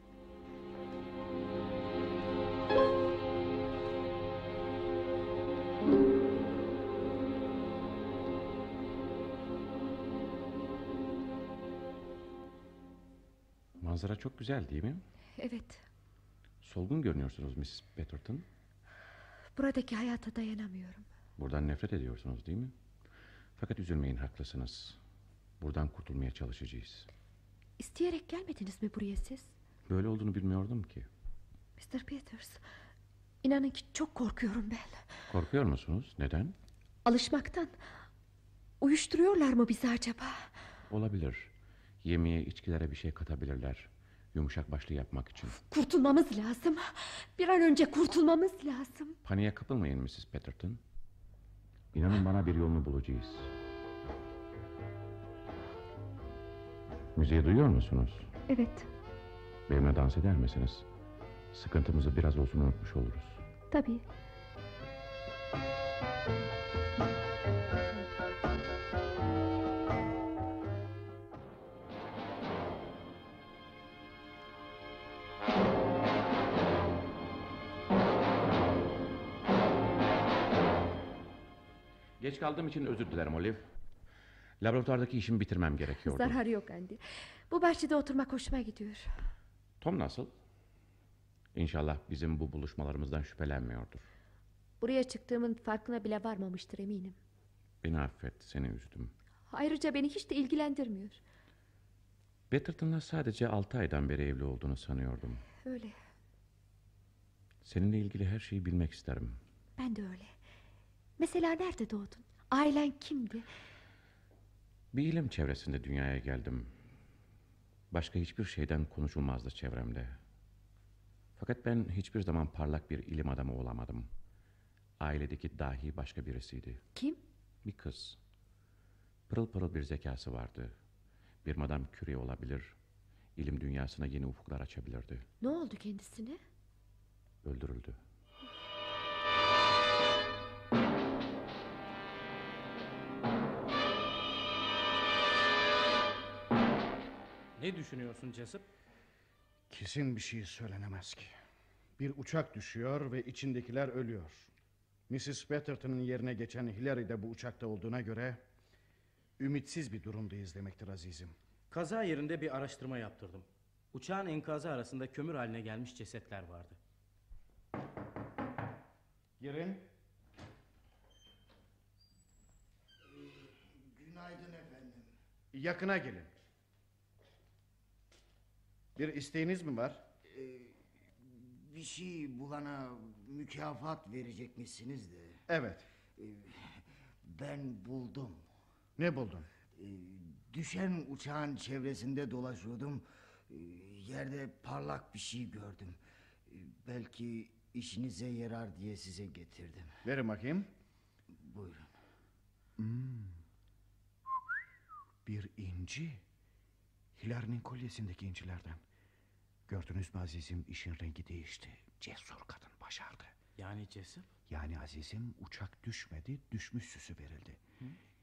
Manzara çok güzel değil mi? Evet. Solgun görünüyorsunuz Miss Petherton. Buradaki hayata dayanamıyorum. Buradan nefret ediyorsunuz değil mi? Fakat üzülmeyin haklısınız. Buradan kurtulmaya çalışacağız. İsteyerek gelmediniz mi buraya siz? Böyle olduğunu bilmiyordum ki. Mr. Peters. İnanın ki çok korkuyorum ben. Korkuyor musunuz? Neden? Alışmaktan. Uyuşturuyorlar mı bizi acaba? Olabilir. Yemeğe, içkilere bir şey katabilirler. Yumuşak başlı yapmak için. Kurtulmamız lazım. Bir an önce kurtulmamız lazım. Paniğe kapılmayın Mrs. Petherton. İnanın bana bir yolunu bulacağız. Müziği duyuyor musunuz? Evet, Benimle dans eder misiniz? Sıkıntımızı biraz olsun unutmuş oluruz. tabii. Geç kaldığım için özür dilerim Olive. Laboratuvardaki işimi bitirmem gerekiyordu. Zararı yok Andy. Bu bahçede oturmak hoşuma gidiyor. Tom nasıl? İnşallah bizim bu buluşmalarımızdan şüphelenmiyordur. Buraya çıktığımın farkına bile varmamıştır eminim. Beni affet, seni üzdüm. Ayrıca beni hiç de ilgilendirmiyor. Betterton'la sadece altı aydan beri evli olduğunu sanıyordum. Öyle, Seninle ilgili her şeyi bilmek isterim. ben de öyle. Mesela nerede doğdun? Ailen kimdi? Bir ilim çevresinde dünyaya geldim. Başka hiçbir şeyden konuşulmazdı çevremde. Fakat ben hiçbir zaman parlak bir ilim adamı olamadım. Ailedeki dahi başka birisiydi. Kim? Bir kız. Pırıl pırıl bir zekası vardı. Bir Madame Curie olabilir. İlim dünyasına yeni ufuklar açabilirdi. Ne oldu kendisine? Öldürüldü. Ne düşünüyorsun Jessup? Kesin bir şey söylenemez ki. Bir uçak düşüyor ve içindekiler ölüyor. Mrs. Petherton'ın yerine geçen Hillary de bu uçakta olduğuna göre... ...ümitsiz bir durumdayız demektir azizim. Kaza yerinde bir araştırma yaptırdım. Uçağın enkazı arasında kömür haline gelmiş cesetler vardı. Girin. Günaydın efendim. Yakına gelin. Bir isteğiniz mi var? Ee, bir şey bulana mükafat verecekmişsiniz de. Evet. Ee, ben buldum. Ne buldun? Ee, düşen uçağın çevresinde dolaşıyordum. Ee, yerde parlak bir şey gördüm. Ee, belki işinize yarar diye size getirdim. Verin bakayım. Buyurun. Hmm. Bir inci. Hilary'nin kolyesindeki incilerden. Gördünüz mü azizim işin rengi değişti. Cesur kadın başardı. Yani Jessup? Yani azizim uçak düşmedi düşmüş süsü verildi.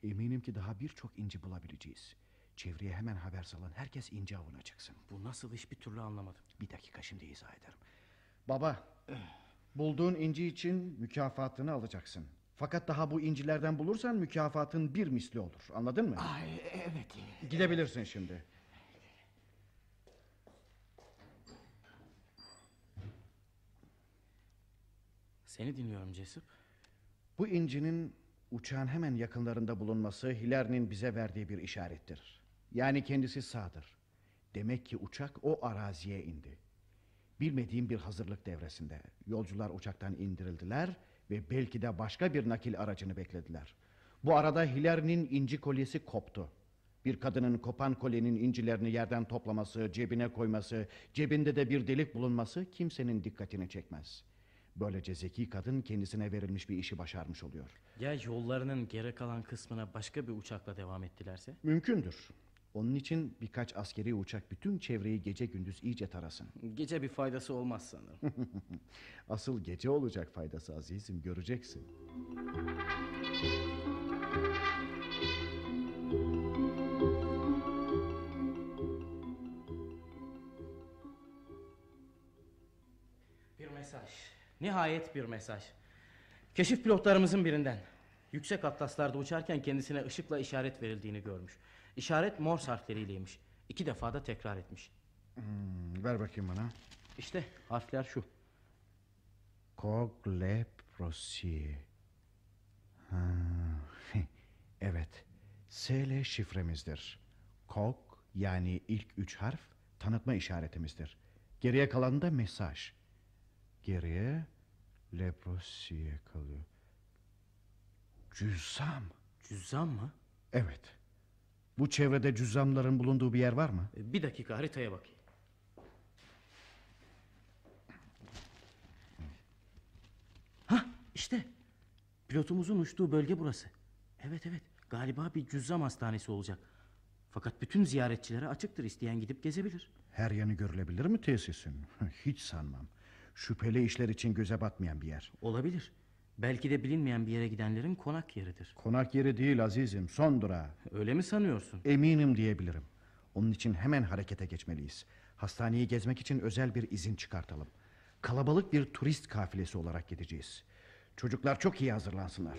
Eminim ki daha birçok inci bulabileceğiz. Çevreye hemen haber salın herkes inci avına çıksın. Bu nasıl iş bir türlü anlamadım. Bir dakika şimdi izah ederim. Baba bulduğun inci için mükafatını alacaksın. Fakat daha bu incilerden bulursan mükafatın bir misli olur. Anladın mı? Ay, evet. Gidebilirsin şimdi. Seni dinliyorum Jessup. Bu incinin uçağın hemen yakınlarında bulunması Hilary'nin bize verdiği bir işarettir. Yani kendisi sağdır. Demek ki uçak o araziye indi. Bilmediğim bir hazırlık devresinde. Yolcular uçaktan indirildiler ve belki de başka bir nakil aracını beklediler. Bu arada Hilary'nin inci kolyesi koptu. Bir kadının kopan kolyenin incilerini yerden toplaması, cebine koyması, cebinde de bir delik bulunması kimsenin dikkatini çekmez. Böylece zeki kadın kendisine verilmiş bir işi başarmış oluyor. Ya yollarının geri kalan kısmına başka bir uçakla devam ettilerse? Mümkündür. Onun için birkaç askeri uçak bütün çevreyi gece gündüz iyice tarasın. Gece bir faydası olmaz sanırım. Asıl gece olacak faydası azizim göreceksin. Nihayet bir mesaj. Keşif pilotlarımızın birinden. Yüksek atlaslarda uçarken kendisine ışıkla işaret verildiğini görmüş. İşaret Morse harfleriyleymiş. İki defa da tekrar etmiş. Hmm, ver bakayım bana. İşte harfler şu. Kogleprosi. Ha, evet. SL şifremizdir. Kog yani ilk üç harf tanıtma işaretimizdir. Geriye kalan da mesaj. Geriye leprosiye kalıyor. Cüzzam. Cüzzam mı? Evet. Bu çevrede cüzzamların bulunduğu bir yer var mı? Bir dakika haritaya bakayım. Hah işte. Pilotumuzun uçtuğu bölge burası. Evet evet galiba bir cüzzam hastanesi olacak. Fakat bütün ziyaretçilere açıktır isteyen gidip gezebilir. Her yanı görülebilir mi tesisin? Hiç sanmam. Şüpheli işler için göze batmayan bir yer. Olabilir. Belki de bilinmeyen bir yere gidenlerin konak yeridir. Konak yeri değil azizim son durağı. Öyle mi sanıyorsun? Eminim diyebilirim. Onun için hemen harekete geçmeliyiz. Hastaneyi gezmek için özel bir izin çıkartalım. Kalabalık bir turist kafilesi olarak gideceğiz. Çocuklar çok iyi hazırlansınlar.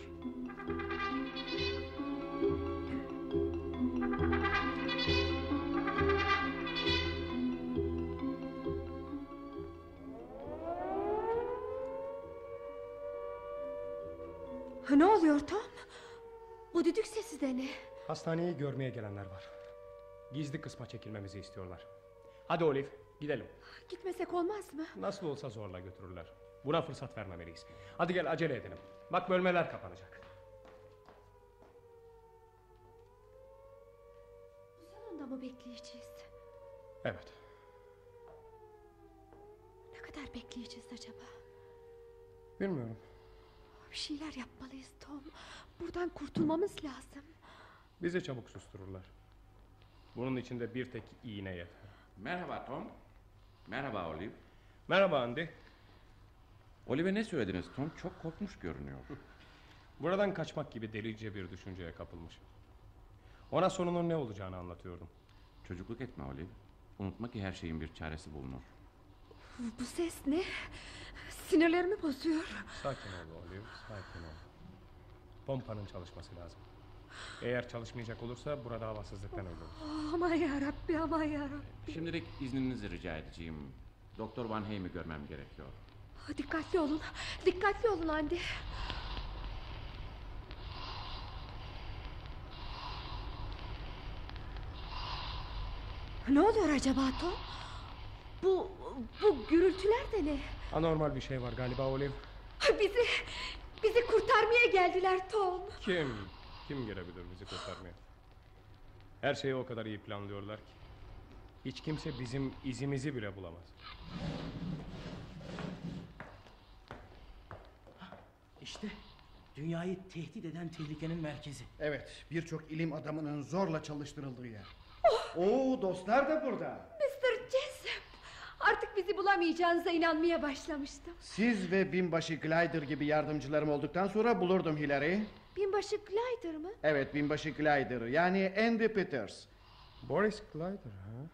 Ne oluyor Tom? Bu düdük sesi de ne? Hastaneyi görmeye gelenler var. Gizli kısma çekilmemizi istiyorlar. Hadi Olive gidelim. Gitmesek olmaz mı? Nasıl olsa zorla götürürler. Buna fırsat vermemeliyiz. Hadi gel acele edelim. Bak bölmeler kapanacak. Bu salonda mı bekleyeceğiz? Evet. Ne kadar bekleyeceğiz acaba? Bilmiyorum. Bir şeyler yapmalıyız Tom. Buradan kurtulmamız lazım. Bizi çabuk sustururlar. Bunun içinde bir tek iğne yeter. Merhaba Tom. Merhaba Olive. Merhaba Andy. Olive ne söylediniz Tom? Çok korkmuş görünüyor. Buradan kaçmak gibi delice bir düşünceye kapılmış. Ona sonunun ne olacağını anlatıyordum. Çocukluk etme Olive. Unutma ki her şeyin bir çaresi bulunur. Bu ses ne? Sinirlerimi bozuyor. Sakin ol Olive, sakin ol. Pompanın çalışması lazım. Eğer çalışmayacak olursa burada havasızlıktan ölürüz. Oh, aman yarabbi aman yarabbi. Şimdilik izninizi rica edeceğim. Doktor Van Heym'i görmem gerekiyor. Dikkatli olun. Dikkatli olun Andy. Ne oluyor acaba Tom? Bu, bu gürültüler de ne? Anormal bir şey var galiba Olive. Bizi, bizi kurtarmaya geldiler Tom. Kim? Kim gelebilir bizi kurtarmaya? Her şeyi o kadar iyi planlıyorlar ki. Hiç kimse bizim izimizi bile bulamaz. İşte dünyayı tehdit eden tehlikenin merkezi. Evet, birçok ilim adamının zorla çalıştırıldığı yer. Oo, dostlar da burada. Bizi bulamayacağınıza inanmaya başlamıştım. Siz ve binbaşı Glider gibi yardımcılarım olduktan sonra bulurdum Hillary. Binbaşı Glider mı? Evet, binbaşı Glider yani Andy Peters. Boris Glider ha?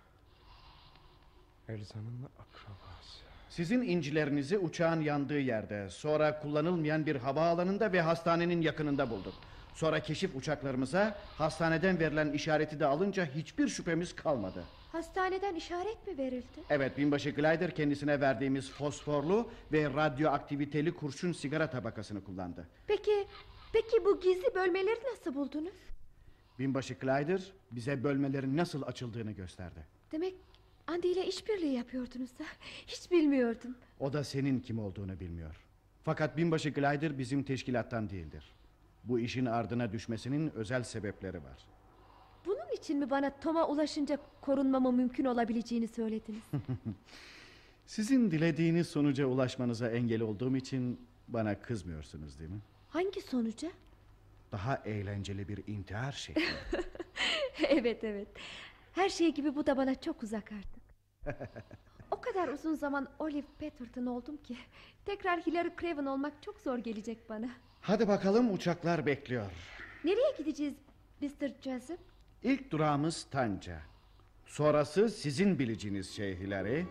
Elza'nın akrabası. Sizin incilerinizi uçağın yandığı yerde, sonra kullanılmayan bir havaalanında ve hastanenin yakınında bulduk. Sonra keşif uçaklarımıza hastaneden verilen işareti de alınca hiçbir şüphemiz kalmadı. Hastaneden işaret mi verildi? Evet binbaşı Glider kendisine verdiğimiz fosforlu ve radyoaktiviteli kurşun sigara tabakasını kullandı. Peki, peki bu gizli bölmeleri nasıl buldunuz? Binbaşı Glider bize bölmelerin nasıl açıldığını gösterdi. Demek Andy ile işbirliği yapıyordunuz da. Hiç bilmiyordum. O da senin kim olduğunu bilmiyor. Fakat binbaşı Glider bizim teşkilattan değildir. Bu işin ardına düşmesinin özel sebepleri var. Bunun için mi bana Tom'a ulaşınca korunmamı mümkün olabileceğini söylediniz? Sizin dilediğiniz sonuca ulaşmanıza engel olduğum için bana kızmıyorsunuz değil mi? Hangi sonuca? Daha eğlenceli bir intihar şekli. evet evet. Her şey gibi bu da bana çok uzak artık. o kadar uzun zaman Olive Petherton oldum ki... ...tekrar Hillary Craven olmak çok zor gelecek bana. Hadi bakalım uçaklar bekliyor. Nereye gideceğiz Mr. Joseph? İlk durağımız Tanca. Sonrası sizin bileceğiniz şey Hilary.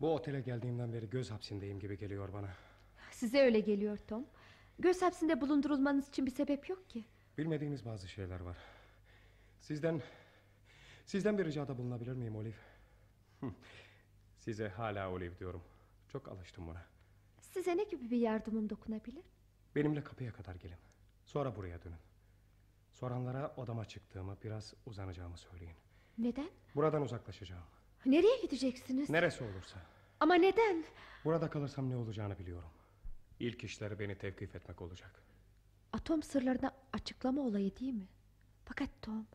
Bu otele geldiğimden beri göz hapsindeyim gibi geliyor bana. Size öyle geliyor Tom. Göz hapsinde bulundurulmanız için bir sebep yok ki. Bilmediğiniz bazı şeyler var. Sizden... Sizden bir ricada bulunabilir miyim Olive? Size hala Olive diyorum. Çok alıştım buna. Size ne gibi bir yardımım dokunabilir? Benimle kapıya kadar gelin. Sonra buraya dönün. Soranlara odama çıktığımı, biraz uzanacağımı söyleyin. Neden? Buradan uzaklaşacağım. Nereye gideceksiniz? Neresi olursa. Ama neden? Burada kalırsam ne olacağını biliyorum. İlk işleri beni tevkif etmek olacak. Atom sırlarına açıklama olayı değil mi? Fakat Tom,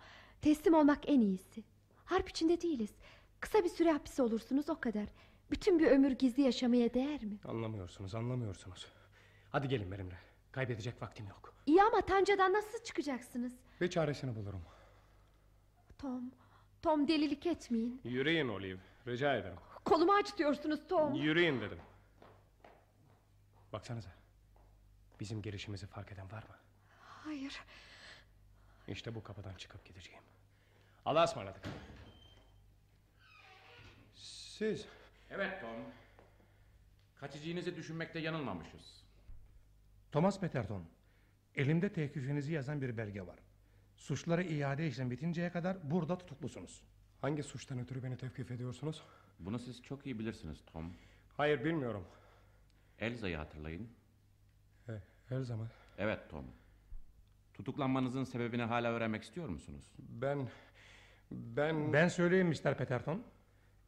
teslim olmak en iyisi. Harp içinde değiliz. Kısa bir süre hapis olursunuz o kadar. Bütün bir ömür gizli yaşamaya değer mi? Anlamıyorsunuz, anlamıyorsunuz. Hadi gelin benimle. Kaybedecek vaktim yok. İyi ama Tanca'dan nasıl çıkacaksınız? Bir çaresini bulurum. Tom, Tom delilik etmeyin. Yürüyün Olive, rica ederim. Kolumu acıtıyorsunuz Tom. Yürüyün dedim. Baksanıza. Bizim girişimizi fark eden var mı? Hayır. İşte bu kapıdan çıkıp gideceğim. Allah'a ısmarladık. Siz... Evet Tom. Kaçacağınızı düşünmekte yanılmamışız. Thomas Peterton, elimde teklifinizi yazan bir belge var. Suçları iade işlem bitinceye kadar burada tutuklusunuz. Hangi suçtan ötürü beni tevkif ediyorsunuz? Bunu siz çok iyi bilirsiniz Tom. Hayır bilmiyorum. Elza'yı hatırlayın. He, her zaman. Evet Tom. Tutuklanmanızın sebebini hala öğrenmek istiyor musunuz? Ben... Ben... Ben söyleyeyim Mr. Peterton.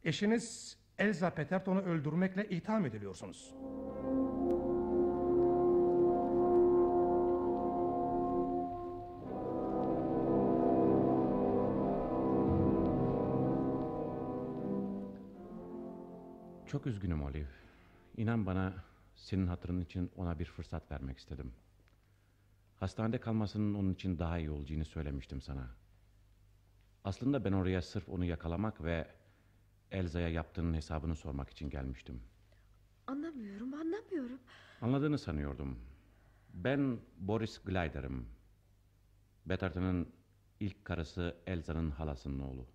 Eşiniz Elza Peterton'u öldürmekle itham ediliyorsunuz. Çok üzgünüm Olive. İnan bana senin hatırın için ona bir fırsat vermek istedim. Hastanede kalmasının onun için daha iyi olacağını söylemiştim sana. Aslında ben oraya sırf onu yakalamak ve Elza'ya yaptığının hesabını sormak için gelmiştim. Anlamıyorum, anlamıyorum. Anladığını sanıyordum. Ben Boris Glider'ım. Betterton'un ilk karısı Elza'nın halasının oğlu.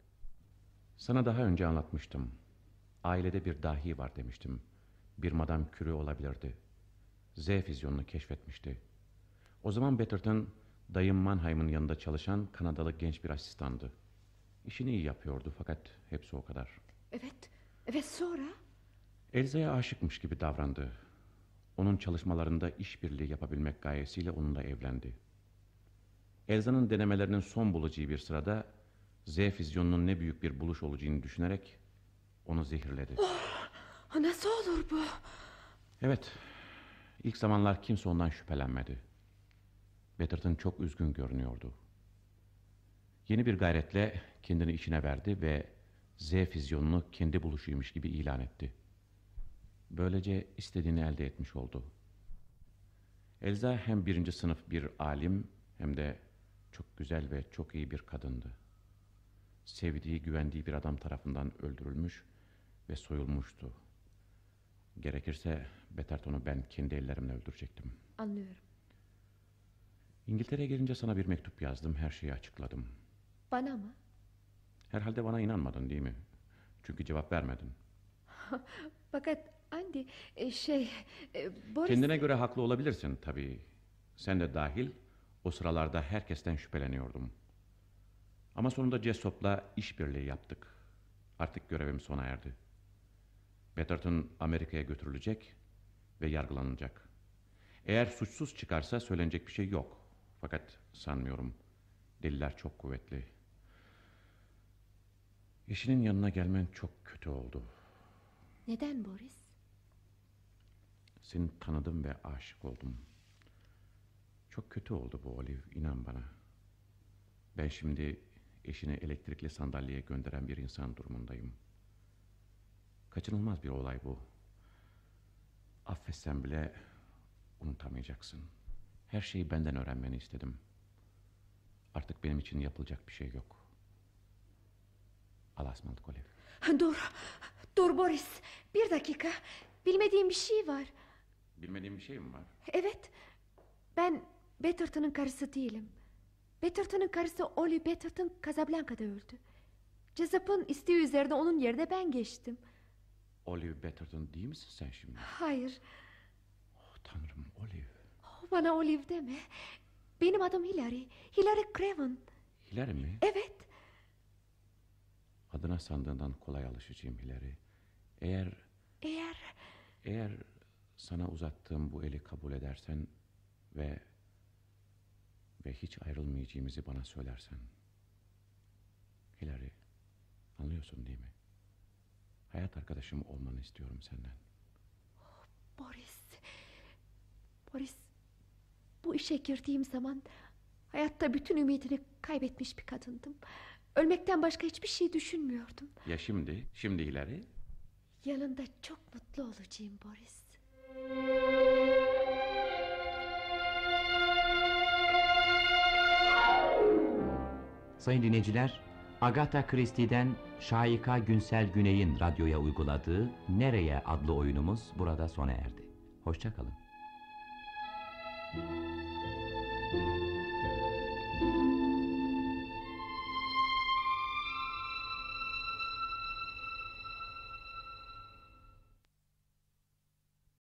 Sana daha önce anlatmıştım. Ailede bir dahi var demiştim. Bir Madame Curie olabilirdi. Z füzyonunu keşfetmişti. O zaman Betterton, dayım Mannheim'ın yanında çalışan Kanadalı genç bir asistandı. İşini iyi yapıyordu fakat hepsi o kadar. Evet, evet sonra? Elza'ya aşıkmış gibi davrandı. Onun çalışmalarında işbirliği yapabilmek gayesiyle onunla evlendi. Elza'nın denemelerinin son bulacağı bir sırada Z füzyonunun ne büyük bir buluş olacağını düşünerek onu zehirledi. Oh, nasıl olur bu? Evet. İlk zamanlar kimse ondan şüphelenmedi. Betterton çok üzgün görünüyordu. Yeni bir gayretle kendini içine verdi ve Z füzyonunu kendi buluşuymuş gibi ilan etti. Böylece istediğini elde etmiş oldu. Elza hem birinci sınıf bir alim hem de çok güzel ve çok iyi bir kadındı. Sevdiği, güvendiği bir adam tarafından öldürülmüş ve soyulmuştu. Gerekirse Betterton'u ben kendi ellerimle öldürecektim. Anlıyorum. İngiltere'ye gelince sana bir mektup yazdım, her şeyi açıkladım. Bana mı? Herhalde bana inanmadın değil mi? Çünkü cevap vermedin. Fakat Andy e, şey e, Boris... Kendine göre haklı olabilirsin tabii. Sen de dahil o sıralarda herkesten şüpheleniyordum. Ama sonunda Jessop'la işbirliği yaptık. Artık görevim sona erdi. Betterton Amerika'ya götürülecek ve yargılanacak. Eğer suçsuz çıkarsa söylenecek bir şey yok. Fakat sanmıyorum. Deliller çok kuvvetli. Eşinin yanına gelmen çok kötü oldu. Neden Boris? Seni tanıdım ve aşık oldum. Çok kötü oldu bu Olive, inan bana. Ben şimdi eşini elektrikli sandalyeye gönderen bir insan durumundayım. Kaçınılmaz bir olay bu. Affetsen bile unutamayacaksın. Her şeyi benden öğrenmeni istedim. Artık benim için yapılacak bir şey yok. Allah'a ısmarladık Olive. Dur, dur Boris. Bir dakika. Bilmediğim bir şey var. Bilmediğim bir şey mi var? Evet. Ben Betterton'un karısı değilim. Betterton'un karısı Ollie Betterton Casablanca'da öldü. Cezap'ın isteği üzerine onun yerine ben geçtim. Olive Betterton değil misin sen şimdi? Hayır. Oh, tanrım Olive. Bana Olive deme. Benim adım Hillary. Hillary Craven. Hilary mi? Evet. Adına sandığından kolay alışacağım Hilary. Eğer Eğer eğer sana uzattığım bu eli kabul edersen ve ve hiç ayrılmayacağımızı bana söylersen. Hilary, anlıyorsun değil mi? Hayat arkadaşım olmanı istiyorum senden. Boris. Boris. Bu işe girdiğim zaman hayatta bütün ümidini kaybetmiş bir kadındım. Ölmekten başka hiçbir şey düşünmüyordum. Ya şimdi? Şimdi Hilary? Yanında çok mutlu olacağım Boris. Sayın dinleyiciler, Agatha Christie'den Şayika Günsel Güney'in radyoya uyguladığı Nereye adlı oyunumuz burada sona erdi. Hoşçakalın.